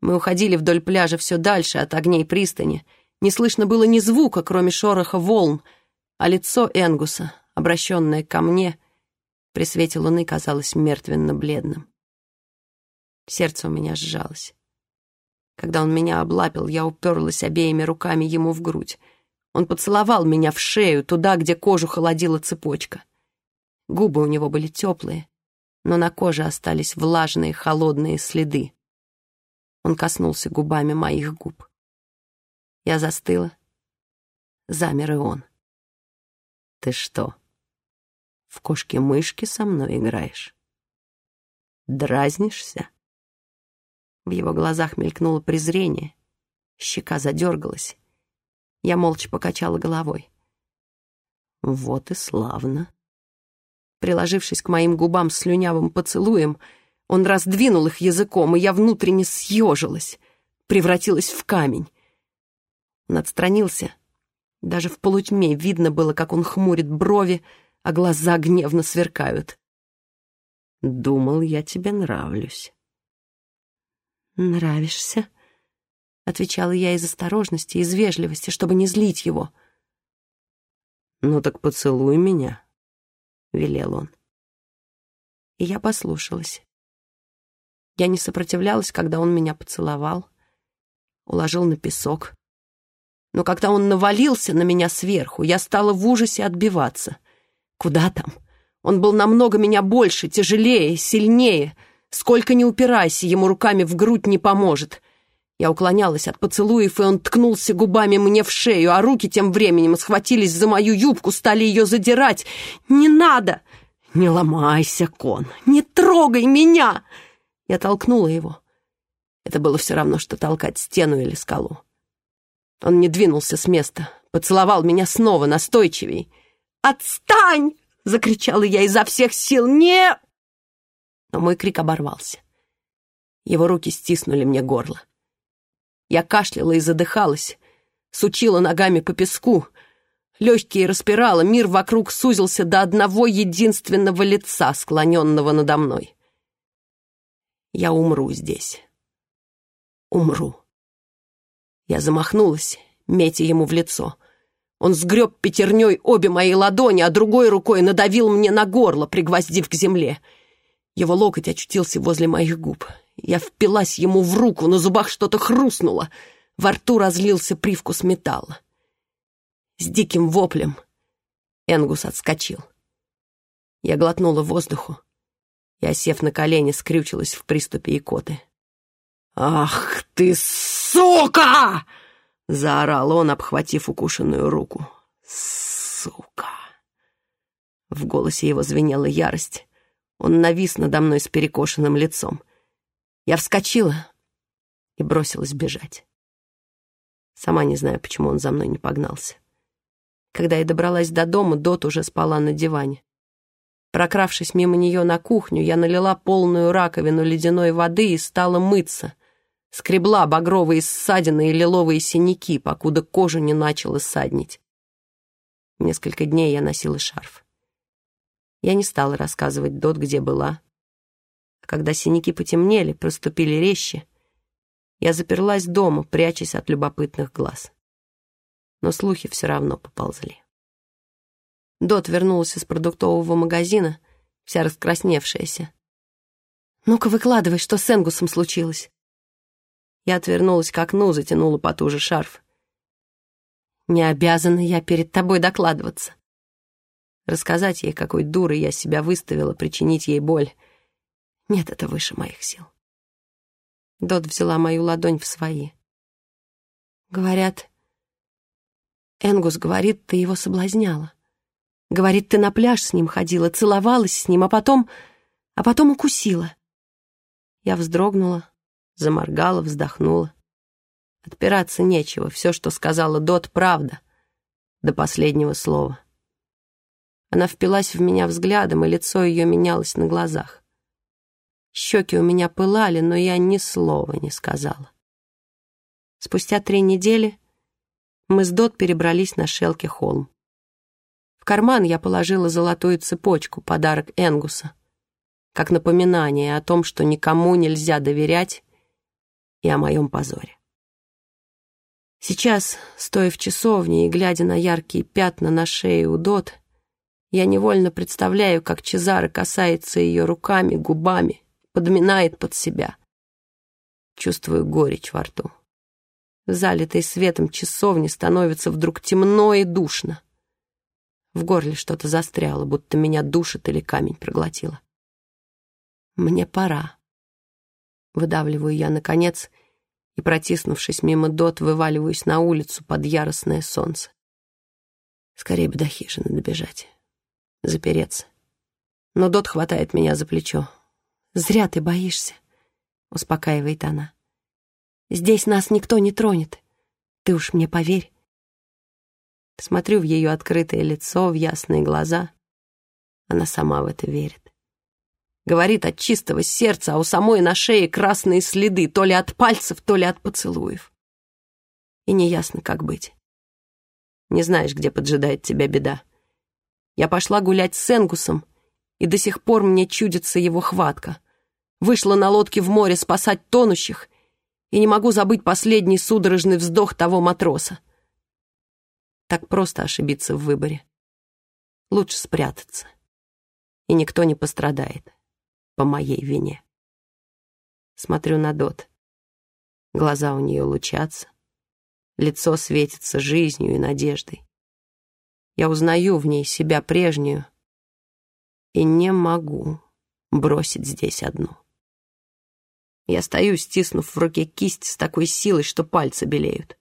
Мы уходили вдоль пляжа все дальше от огней пристани. Не слышно было ни звука, кроме шороха волн, а лицо Энгуса, обращенное ко мне, при свете луны казалось мертвенно-бледным. Сердце у меня сжалось. Когда он меня облапил, я уперлась обеими руками ему в грудь. Он поцеловал меня в шею, туда, где кожу холодила цепочка. Губы у него были теплые, но на коже остались влажные холодные следы. Он коснулся губами моих губ. Я застыла. Замер и он. «Ты что, в кошки-мышки со мной играешь? Дразнишься?» В его глазах мелькнуло презрение. Щека задергалась. Я молча покачала головой. «Вот и славно». Приложившись к моим губам слюнявым поцелуем, он раздвинул их языком, и я внутренне съежилась, превратилась в камень. Он отстранился. Даже в полутьме видно было, как он хмурит брови, а глаза гневно сверкают. «Думал, я тебе нравлюсь». «Нравишься?» — отвечала я из осторожности, из вежливости, чтобы не злить его. «Ну так поцелуй меня», — велел он. И я послушалась. Я не сопротивлялась, когда он меня поцеловал, уложил на песок. Но когда он навалился на меня сверху, я стала в ужасе отбиваться. Куда там? Он был намного меня больше, тяжелее, сильнее — Сколько ни упирайся, ему руками в грудь не поможет. Я уклонялась от поцелуев, и он ткнулся губами мне в шею, а руки тем временем схватились за мою юбку, стали ее задирать. «Не надо!» «Не ломайся, Кон! Не трогай меня!» Я толкнула его. Это было все равно, что толкать стену или скалу. Он не двинулся с места, поцеловал меня снова, настойчивей. «Отстань!» — закричала я изо всех сил. «Не...» но мой крик оборвался. Его руки стиснули мне горло. Я кашляла и задыхалась, сучила ногами по песку, легкие распирала, мир вокруг сузился до одного единственного лица, склоненного надо мной. Я умру здесь. Умру. Я замахнулась, метя ему в лицо. Он сгреб пятерней обе мои ладони, а другой рукой надавил мне на горло, пригвоздив к земле — его локоть очутился возле моих губ. Я впилась ему в руку, на зубах что-то хрустнуло. Во рту разлился привкус металла. С диким воплем Энгус отскочил. Я глотнула воздуху и, осев на колени, скрючилась в приступе икоты. «Ах ты, сука!» — заорал он, обхватив укушенную руку. «Сука!» В голосе его звенела ярость. Он навис надо мной с перекошенным лицом. Я вскочила и бросилась бежать. Сама не знаю, почему он за мной не погнался. Когда я добралась до дома, Дот уже спала на диване. Прокравшись мимо нее на кухню, я налила полную раковину ледяной воды и стала мыться. Скребла багровые ссадины и лиловые синяки, покуда кожа не начала саднить. Несколько дней я носила шарф. Я не стала рассказывать Дот, где была. А когда синяки потемнели, проступили резче, я заперлась дома, прячась от любопытных глаз. Но слухи все равно поползли. Дот вернулась из продуктового магазина, вся раскрасневшаяся. «Ну-ка, выкладывай, что с Энгусом случилось?» Я отвернулась к окну, затянула потуже шарф. «Не обязана я перед тобой докладываться». Рассказать ей, какой дурой я себя выставила, причинить ей боль. Нет, это выше моих сил. Дот взяла мою ладонь в свои. Говорят, Энгус говорит, ты его соблазняла. Говорит, ты на пляж с ним ходила, целовалась с ним, а потом... а потом укусила. Я вздрогнула, заморгала, вздохнула. Отпираться нечего, все, что сказала Дот, правда, до последнего слова. Она впилась в меня взглядом, и лицо ее менялось на глазах. Щеки у меня пылали, но я ни слова не сказала. Спустя три недели мы с Дот перебрались на Шелки-холм. В карман я положила золотую цепочку, подарок Энгуса, как напоминание о том, что никому нельзя доверять и о моем позоре. Сейчас, стоя в часовне и глядя на яркие пятна на шее у Дот, я невольно представляю, как Чезаро касается ее руками, губами, подминает под себя. Чувствую горечь во рту. В залитой светом часовни становится вдруг темно и душно. В горле что-то застряло, будто меня душит или камень проглотило. Мне пора. Выдавливаю я, наконец, и, протиснувшись мимо Дот, вываливаюсь на улицу под яростное солнце. Скорее бы до хижины добежать, запереться. Но Дот хватает меня за плечо. «Зря ты боишься», — успокаивает она. «Здесь нас никто не тронет. Ты уж мне поверь». Смотрю в ее открытое лицо, в ясные глаза. Она сама в это верит. Говорит от чистого сердца, а у самой на шее красные следы, то ли от пальцев, то ли от поцелуев. И неясно, как быть. Не знаешь, где поджидает тебя беда. Я пошла гулять с Энгусом, и до сих пор мне чудится его хватка. Вышла на лодке в море спасать тонущих, и не могу забыть последний судорожный вздох того матроса. Так просто ошибиться в выборе. Лучше спрятаться, и никто не пострадает по моей вине. Смотрю на Дот. Глаза у нее лучатся, лицо светится жизнью и надеждой. Я узнаю в ней себя прежнюю и не могу бросить здесь одну. Я стою, стиснув в руке кисть с такой силой, что пальцы белеют.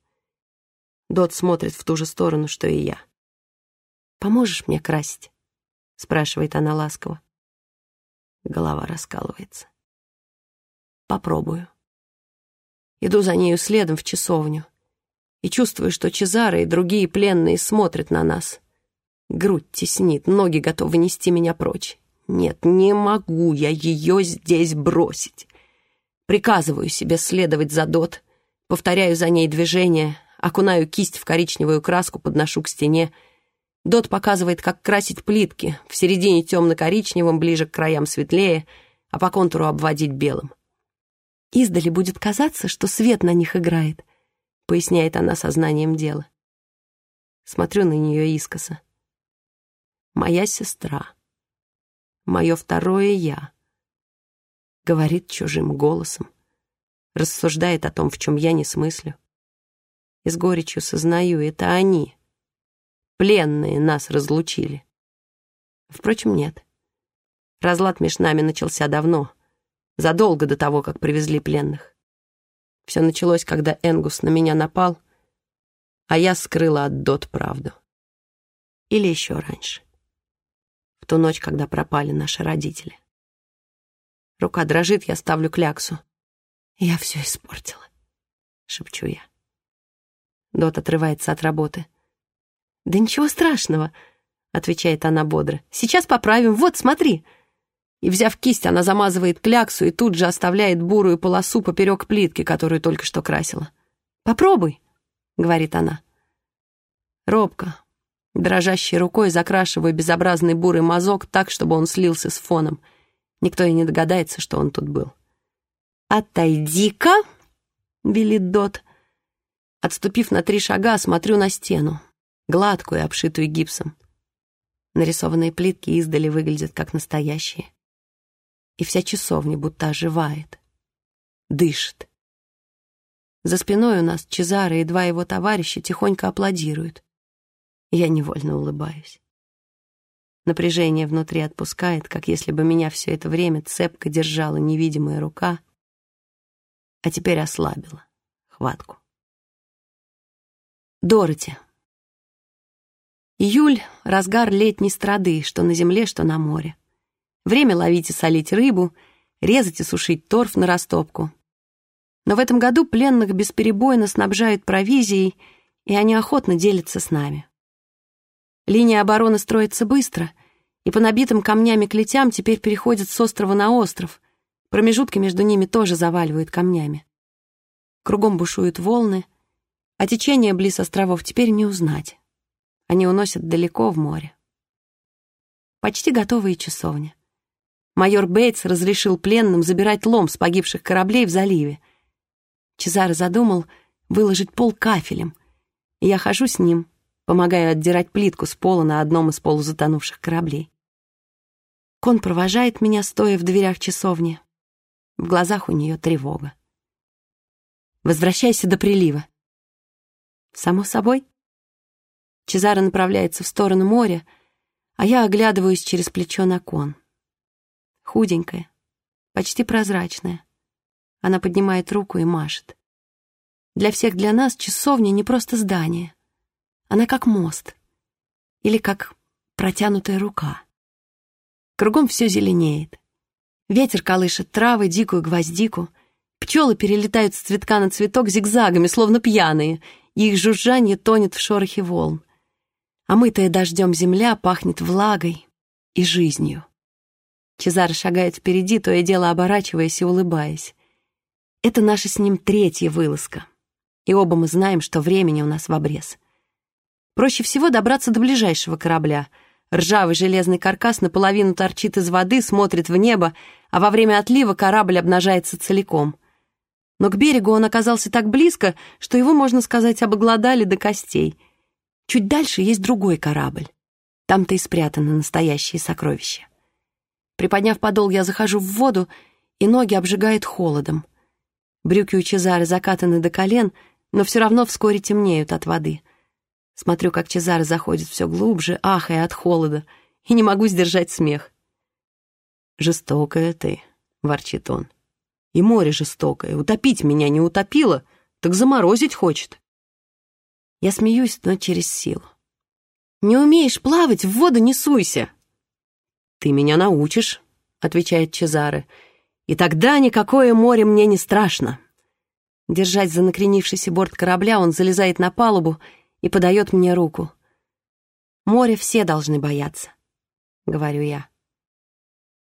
Дот смотрит в ту же сторону, что и я. «Поможешь мне красить?» — спрашивает она ласково. Голова раскалывается. Попробую. Иду за нею следом в часовню и чувствую, что Чезаро и другие пленные смотрят на нас. Грудь теснит, ноги готовы нести меня прочь. Нет, не могу я ее здесь бросить. Приказываю себе следовать за Дот, повторяю за ней движение, окунаю кисть в коричневую краску, подношу к стене — Дот показывает, как красить плитки, в середине темно-коричневым, ближе к краям светлее, а по контуру обводить белым. «Издали будет казаться, что свет на них играет», — поясняет она сознанием дела. Смотрю на нее искоса. «Моя сестра. Мое второе я», — говорит чужим голосом, рассуждает о том, в чем я не смыслю. И с горечью сознаю, это они — Пленные нас разлучили. Впрочем, нет. Разлад меж нами начался давно, задолго до того, как привезли пленных. Все началось, когда Энгус на меня напал, а я скрыла от Дот правду. Или еще раньше. В ту ночь, когда пропали наши родители. Рука дрожит, я ставлю кляксу. Я все испортила, шепчу я. Дот отрывается от работы. «Да ничего страшного», — отвечает она бодро. «Сейчас поправим. Вот, смотри». И, взяв кисть, она замазывает кляксу и тут же оставляет бурую полосу поперек плитки, которую только что красила. «Попробуй», — говорит она. Робко, дрожащей рукой закрашиваю безобразный бурый мазок так, чтобы он слился с фоном. Никто и не догадается, что он тут был. «Отойди-ка», — велит Дот. Отступив на три шага, смотрю на стену гладкую, обшитую гипсом. Нарисованные плитки издали выглядят как настоящие. И вся часовня будто оживает, дышит. За спиной у нас Чезаро и два его товарища тихонько аплодируют. Я невольно улыбаюсь. Напряжение внутри отпускает, как если бы меня все это время цепко держала невидимая рука, а теперь ослабила хватку. Дороти. Июль — разгар летней страды, что на земле, что на море. Время ловить и солить рыбу, резать и сушить торф на растопку. Но в этом году пленных бесперебойно снабжают провизией, и они охотно делятся с нами. Линия обороны строится быстро, и по набитым камнями клетям теперь переходят с острова на остров. Промежутки между ними тоже заваливают камнями. Кругом бушуют волны, а течение близ островов теперь не узнать. Они уносят далеко в море. Почти готовые часовни. Майор Бейтс разрешил пленным забирать лом с погибших кораблей в заливе. Чезаро задумал выложить пол кафелем, я хожу с ним, помогаю отдирать плитку с пола на одном из полузатонувших кораблей. Кон провожает меня, стоя в дверях часовни. В глазах у нее тревога. «Возвращайся до прилива». «Само собой», Чезаро направляется в сторону моря, а я оглядываюсь через плечо на кон. Худенькая, почти прозрачная. Она поднимает руку и машет. Для всех для нас часовня не просто здание. Она как мост. Или как протянутая рука. Кругом все зеленеет. Ветер колышет травы, дикую гвоздику. Пчелы перелетают с цветка на цветок зигзагами, словно пьяные, их жужжание тонет в шорохе волн. Омытая дождем земля пахнет влагой и жизнью. Чезаро шагает впереди, то и дело оборачиваясь и улыбаясь. Это наша с ним третья вылазка. И оба мы знаем, что времени у нас в обрез. Проще всего добраться до ближайшего корабля. Ржавый железный каркас наполовину торчит из воды, смотрит в небо, а во время отлива корабль обнажается целиком. Но к берегу он оказался так близко, что его, можно сказать, обглодали до костей — Чуть дальше есть другой корабль. Там-то и спрятаны настоящие сокровища. Приподняв подол, я захожу в воду, и ноги обжигает холодом. Брюки у Чезары закатаны до колен, но все равно вскоре темнеют от воды. Смотрю, как Чезаре заходит все глубже, ахая от холода, и не могу сдержать смех. «Жестокая ты», — ворчит он. «И море жестокое. Утопить меня не утопило, так заморозить хочет». Я смеюсь, но через силу. «Не умеешь плавать, в воду не суйся!» «Ты меня научишь», — отвечает Чезаре, «и тогда никакое море мне не страшно». Держась за накренившийся борт корабля, он залезает на палубу и подает мне руку. «Море все должны бояться», — говорю я.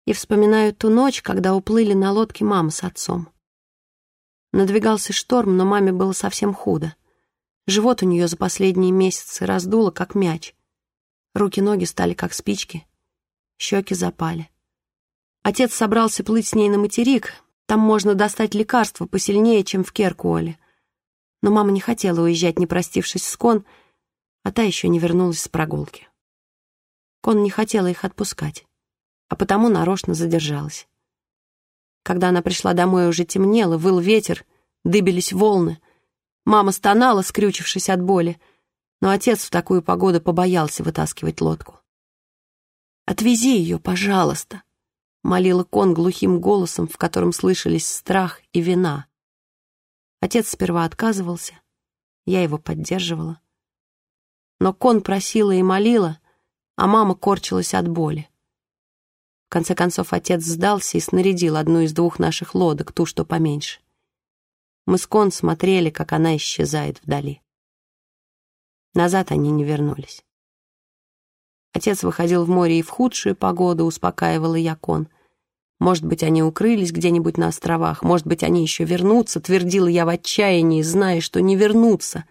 И вспоминаю ту ночь, когда уплыли на лодке мама с отцом. Надвигался шторм, но маме было совсем худо. Живот у нее за последние месяцы раздуло, как мяч. Руки-ноги стали как спички. Щеки запали. Отец собрался плыть с ней на материк. Там можно достать лекарства посильнее, чем в Керкуоле. Но мама не хотела уезжать, не простившись с Кон, а та еще не вернулась с прогулки. Кон не хотела их отпускать, а потому нарочно задержалась. Когда она пришла домой, уже темнело, выл ветер, дыбились волны — Мама стонала, скрючившись от боли, но отец в такую погоду побоялся вытаскивать лодку. «Отвези ее, пожалуйста», — молила Кон глухим голосом, в котором слышались страх и вина. Отец сперва отказывался, я его поддерживала. Но Кон просила и молила, а мама корчилась от боли. В конце концов отец сдался и снарядил одну из двух наших лодок, ту, что поменьше. Мы с Кон смотрели, как она исчезает вдали. Назад они не вернулись. Отец выходил в море и в худшую погоду, успокаивала я Кон. Может быть, они укрылись где-нибудь на островах, может быть, они еще вернутся, твердила я в отчаянии, зная, что не вернутся,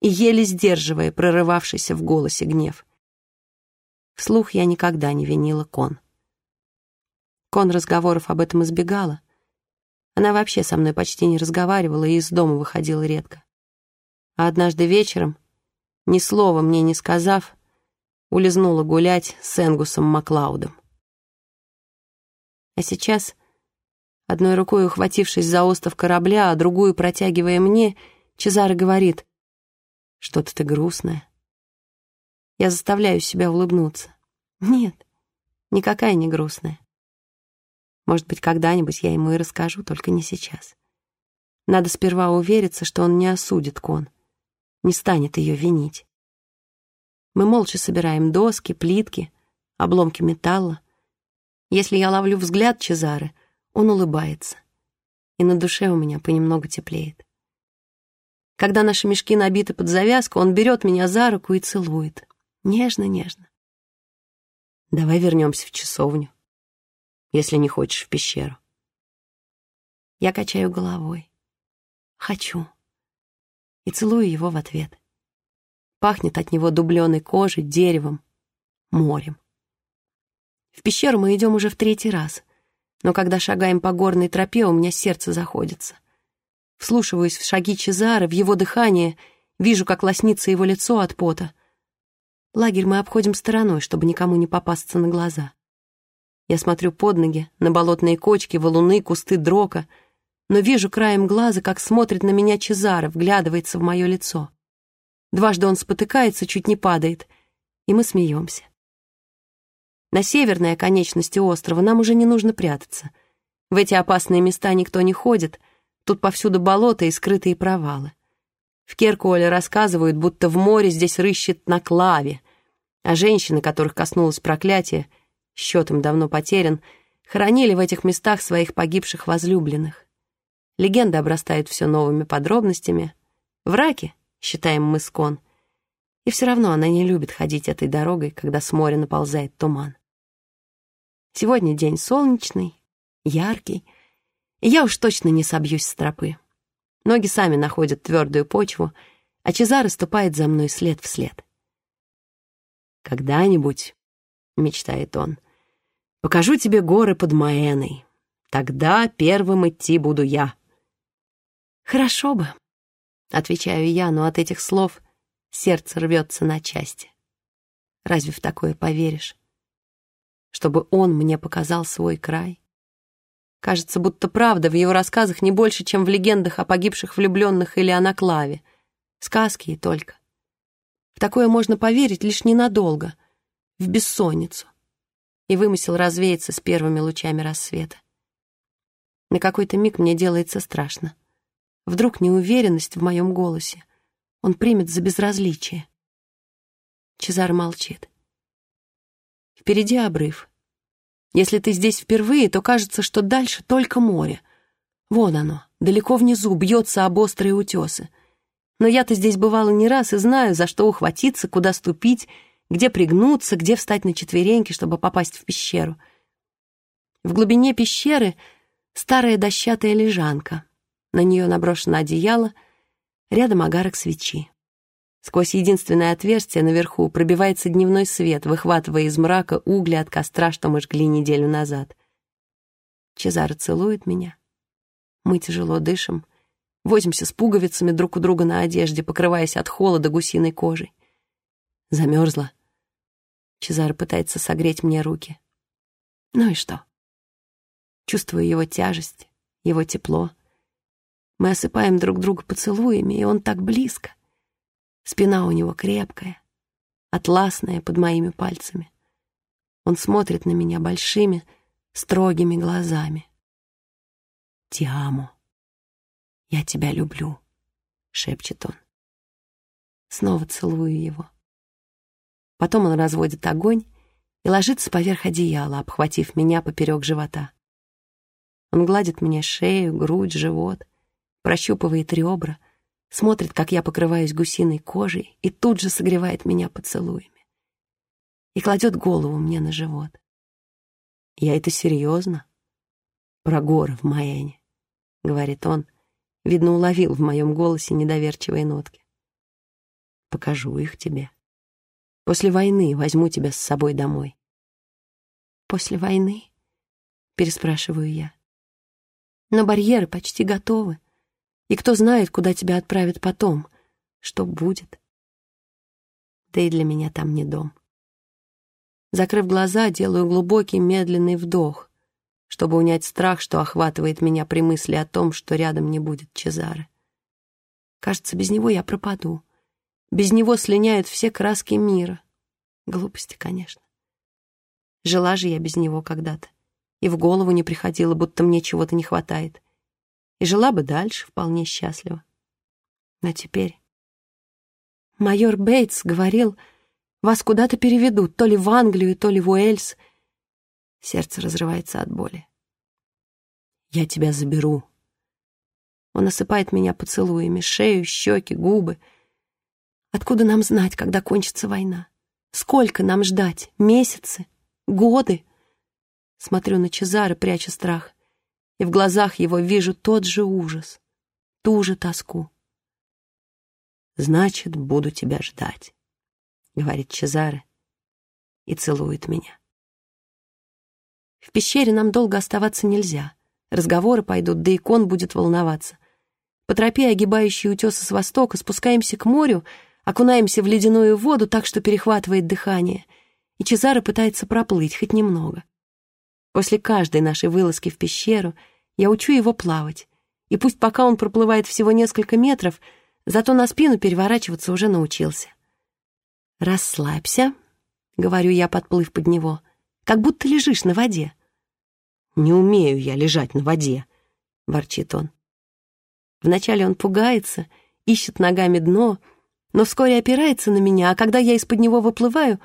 и еле сдерживая прорывавшийся в голосе гнев. Вслух я никогда не винила Кон. Кон разговоров об этом избегала, она вообще со мной почти не разговаривала и из дома выходила редко. А однажды вечером, ни слова мне не сказав, улизнула гулять с Энгусом Маклаудом. А сейчас, одной рукой ухватившись за остов корабля, а другую протягивая мне, Чезаро говорит, «Что-то ты грустная». Я заставляю себя улыбнуться. Нет, никакая не грустная. Может быть, когда-нибудь я ему и расскажу, только не сейчас. Надо сперва увериться, что он не осудит Кон, не станет ее винить. Мы молча собираем доски, плитки, обломки металла. Если я ловлю взгляд Чезары, он улыбается, и на душе у меня понемногу теплеет. Когда наши мешки набиты под завязку, он берет меня за руку и целует. Нежно-нежно. Давай вернемся в часовню, если не хочешь в пещеру. Я качаю головой. Хочу. И целую его в ответ. Пахнет от него дубленой кожей, деревом, морем. В пещеру мы идем уже в третий раз, но когда шагаем по горной тропе, у меня сердце заходится. Вслушиваюсь в шаги Чезары, в его дыхание, вижу, как лоснится его лицо от пота. Лагерь мы обходим стороной, чтобы никому не попасться на глаза. Я смотрю под ноги, на болотные кочки, валуны, кусты дрока — но вижу краем глаза, как смотрит на меня Чезаро, вглядывается в мое лицо. Дважды он спотыкается, чуть не падает, и мы смеемся. На северной оконечности острова нам уже не нужно прятаться. В эти опасные места никто не ходит, тут повсюду болота и скрытые провалы. В Керкуоле рассказывают, будто в море здесь рыщет на клаве, а женщины, которых коснулось проклятие, счетом давно потерян, хоронили в этих местах своих погибших возлюбленных. Легенда обрастает все новыми подробностями. Враки, считаем мы скон. И все равно она не любит ходить этой дорогой, когда с моря наползает туман. Сегодня день солнечный, яркий, и я уж точно не собьюсь с тропы. Ноги сами находят твердую почву, а Чезаро ступает за мной след в след. «Когда-нибудь», — мечтает он, — «покажу тебе горы под Маэной. Тогда первым идти буду я». «Хорошо бы», — отвечаю я, но от этих слов сердце рвется на части. Разве в такое поверишь? Чтобы он мне показал свой край? Кажется, будто правда в его рассказах не больше, чем в легендах о погибших влюбленных или о наклаве. Сказки и только. В такое можно поверить лишь ненадолго, в бессонницу. И вымысел развеется с первыми лучами рассвета. На какой-то миг мне делается страшно. Вдруг неуверенность в моем голосе он примет за безразличие. Чезар молчит. Впереди обрыв. Если ты здесь впервые, то кажется, что дальше только море. Вон оно, далеко внизу, бьется об острые утесы. Но я-то здесь бывала не раз и знаю, за что ухватиться, куда ступить, где пригнуться, где встать на четвереньки, чтобы попасть в пещеру. В глубине пещеры старая дощатая лежанка, на нее наброшено одеяло, рядом огарок свечи. Сквозь единственное отверстие наверху пробивается дневной свет, выхватывая из мрака угли от костра, что мы жгли неделю назад. Чезаро целует меня. Мы тяжело дышим, возимся с пуговицами друг у друга на одежде, покрываясь от холода гусиной кожей. Замерзла. Чезаро пытается согреть мне руки. Ну и что? Чувствую его тяжесть, его тепло — мы осыпаем друг друга поцелуями, и он так близко. Спина у него крепкая, атласная под моими пальцами. Он смотрит на меня большими, строгими глазами. «Тиамо, я тебя люблю», — шепчет он. Снова целую его. Потом он разводит огонь и ложится поверх одеяла, обхватив меня поперек живота. Он гладит мне шею, грудь, живот — прощупывает ребра, смотрит, как я покрываюсь гусиной кожей и тут же согревает меня поцелуями. И кладет голову мне на живот. «Я это серьезно?» «Про горы в Майене», — говорит он, видно, уловил в моем голосе недоверчивые нотки. «Покажу их тебе. После войны возьму тебя с собой домой». «После войны?» — переспрашиваю я. «Но барьеры почти готовы. И кто знает, куда тебя отправят потом, что будет. Да и для меня там не дом. Закрыв глаза, делаю глубокий медленный вдох, чтобы унять страх, что охватывает меня при мысли о том, что рядом не будет Чезары. Кажется, без него я пропаду. Без него слиняют все краски мира. Глупости, конечно. Жила же я без него когда-то. И в голову не приходило, будто мне чего-то не хватает. И жила бы дальше вполне счастливо. Но теперь... Майор Бейтс говорил, вас куда-то переведут, то ли в Англию, то ли в Уэльс. Сердце разрывается от боли. Я тебя заберу. Он осыпает меня поцелуями, шею, щеки, губы. Откуда нам знать, когда кончится война? Сколько нам ждать? Месяцы? Годы? Смотрю на Чезаре, пряча страх, и в глазах его вижу тот же ужас, ту же тоску. «Значит, буду тебя ждать», — говорит Чезаре и целует меня. В пещере нам долго оставаться нельзя. Разговоры пойдут, да и кон будет волноваться. По тропе, огибающей утесы с востока, спускаемся к морю, окунаемся в ледяную воду так, что перехватывает дыхание, и Чезаре пытается проплыть хоть немного. После каждой нашей вылазки в пещеру я учу его плавать, и пусть пока он проплывает всего несколько метров, зато на спину переворачиваться уже научился. «Расслабься», — говорю я, подплыв под него, — «как будто лежишь на воде». «Не умею я лежать на воде», — ворчит он. Вначале он пугается, ищет ногами дно, но вскоре опирается на меня, а когда я из-под него выплываю,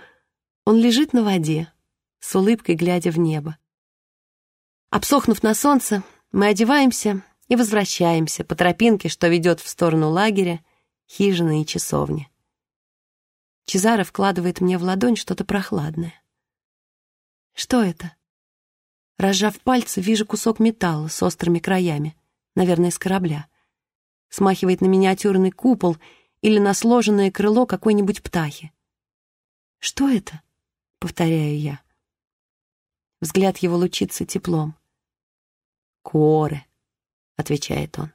он лежит на воде, с улыбкой глядя в небо. Обсохнув на солнце, мы одеваемся и возвращаемся по тропинке, что ведет в сторону лагеря, хижины и часовни. Чезаро вкладывает мне в ладонь что-то прохладное. Что это? Разжав пальцы, вижу кусок металла с острыми краями, наверное, с корабля. Смахивает на миниатюрный купол или на сложенное крыло какой-нибудь птахи. «Что это?» — повторяю я. Взгляд его лучится теплом. «Коры», — отвечает он.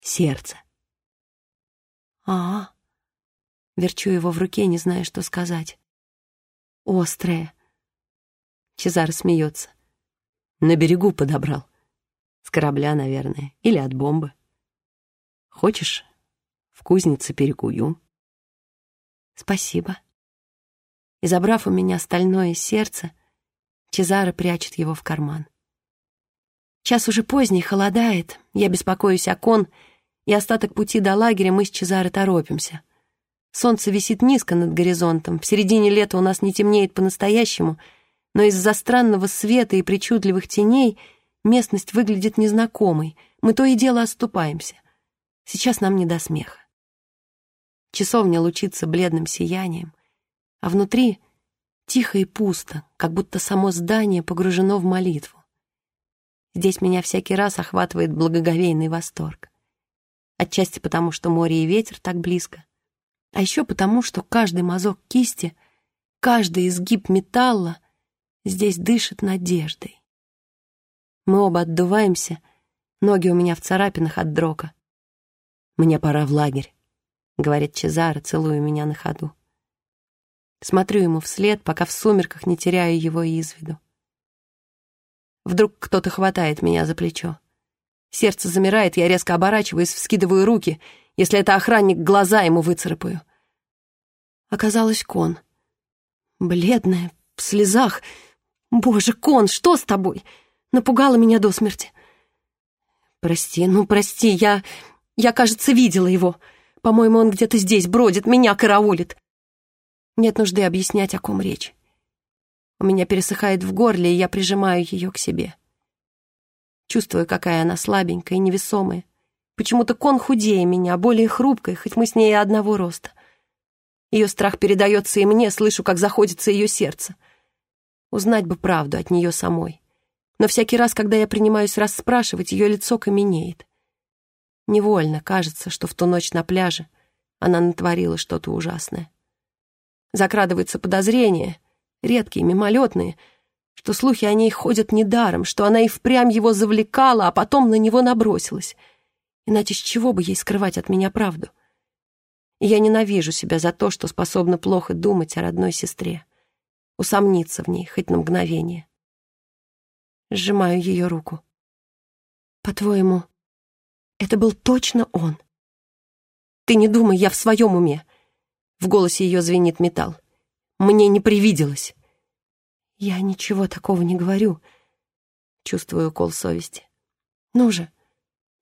«Сердце». «А, -а верчу его в руке, не зная, что сказать. «Острое». Чезар смеется. «На берегу подобрал. С корабля, наверное, или от бомбы. Хочешь, в кузнице перекую?» «Спасибо». И забрав у меня стальное сердце, Чезаро прячет его в карман. Час уже поздний, холодает, я беспокоюсь о кон, и остаток пути до лагеря мы с Чезаро торопимся. Солнце висит низко над горизонтом, в середине лета у нас не темнеет по-настоящему, но из-за странного света и причудливых теней местность выглядит незнакомой, мы то и дело оступаемся. Сейчас нам не до смеха. Часовня лучится бледным сиянием, а внутри тихо и пусто, как будто само здание погружено в молитву. Здесь меня всякий раз охватывает благоговейный восторг. Отчасти потому, что море и ветер так близко, а еще потому, что каждый мазок кисти, каждый изгиб металла здесь дышит надеждой. Мы оба отдуваемся, ноги у меня в царапинах от дрока. «Мне пора в лагерь», — говорит Чезаро, целуя меня на ходу. Смотрю ему вслед, пока в сумерках не теряю его из виду. Вдруг кто-то хватает меня за плечо. Сердце замирает, я резко оборачиваюсь, вскидываю руки. Если это охранник, глаза ему выцарапаю. Оказалось, кон. Бледная, в слезах. «Боже, кон, что с тобой?» Напугала меня до смерти. «Прости, ну прости, я... Я, кажется, видела его. По-моему, он где-то здесь бродит, меня караулит». Нет нужды объяснять, о ком речь. У меня пересыхает в горле, и я прижимаю ее к себе. Чувствую, какая она слабенькая и невесомая. Почему-то кон худее меня, более хрупкая, хоть мы с ней одного роста. Ее страх передается и мне, слышу, как заходится ее сердце. Узнать бы правду от нее самой. Но всякий раз, когда я принимаюсь расспрашивать, ее лицо каменеет. Невольно кажется, что в ту ночь на пляже она натворила что-то ужасное. Закрадывается подозрение, редкие, мимолетные, что слухи о ней ходят недаром, что она и впрямь его завлекала, а потом на него набросилась. Иначе с чего бы ей скрывать от меня правду? И я ненавижу себя за то, что способна плохо думать о родной сестре. усомниться в ней хоть на мгновение. Сжимаю ее руку. По-твоему, это был точно он? Ты не думай, я в своем уме. В голосе ее звенит металл. Мне не привиделось. Я ничего такого не говорю. Чувствую укол совести. Ну же,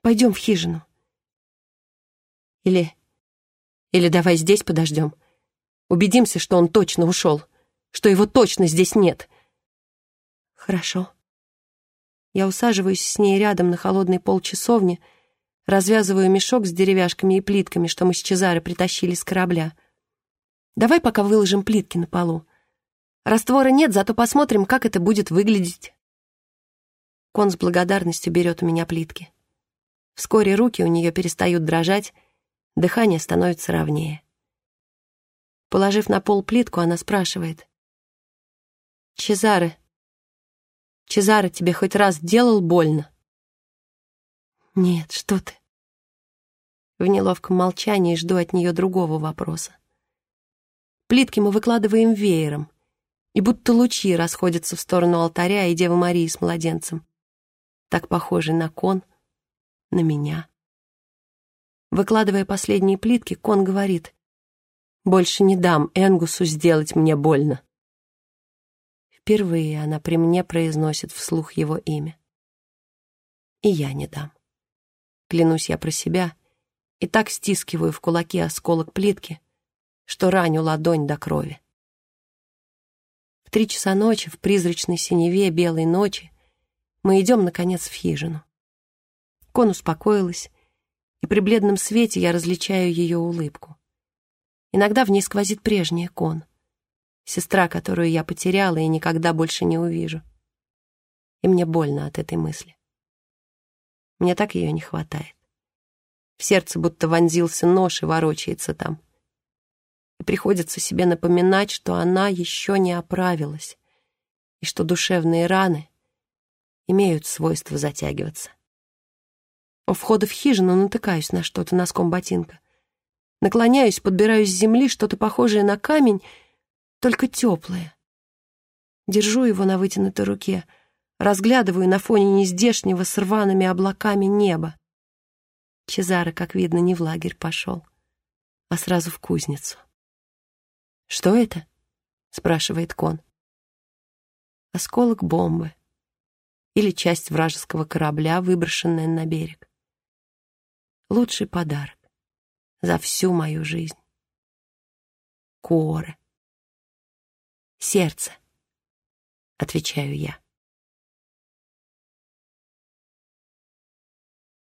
пойдем в хижину. Или... Или давай здесь подождем. Убедимся, что он точно ушел, что его точно здесь нет. Хорошо. Я усаживаюсь с ней рядом на холодный пол часовни, развязываю мешок с деревяшками и плитками, что мы с Чезаре притащили с корабля. Давай пока выложим плитки на полу. Раствора нет, зато посмотрим, как это будет выглядеть. Кон с благодарностью берет у меня плитки. Вскоре руки у нее перестают дрожать, дыхание становится ровнее. Положив на пол плитку, она спрашивает. «Чезаре, Чезаре тебе хоть раз делал больно?» «Нет, что ты». В неловком молчании жду от нее другого вопроса. Плитки мы выкладываем веером, и будто лучи расходятся в сторону алтаря и Девы Марии с младенцем, так похожий на кон, на меня. Выкладывая последние плитки, кон говорит, «Больше не дам Энгусу сделать мне больно». Впервые она при мне произносит вслух его имя. И я не дам. Клянусь я про себя и так стискиваю в кулаки осколок плитки, что раню ладонь до крови. В три часа ночи, в призрачной синеве белой ночи, мы идем, наконец, в хижину. Кон успокоилась, и при бледном свете я различаю ее улыбку. Иногда в ней сквозит прежняя Кон, сестра, которую я потеряла и никогда больше не увижу. И мне больно от этой мысли. Мне так ее не хватает. В сердце будто вонзился нож и ворочается там и приходится себе напоминать, что она еще не оправилась, и что душевные раны имеют свойство затягиваться. У входа в хижину натыкаюсь на что-то носком ботинка. Наклоняюсь, подбираю с земли что-то похожее на камень, только теплое. Держу его на вытянутой руке, разглядываю на фоне нездешнего с рваными облаками неба. Чезаро, как видно, не в лагерь пошел, а сразу в кузницу. «Что это?» — спрашивает Кон. Осколок бомбы или часть вражеского корабля, выброшенная на берег. Лучший подарок за всю мою жизнь. Куоры. Сердце, отвечаю я.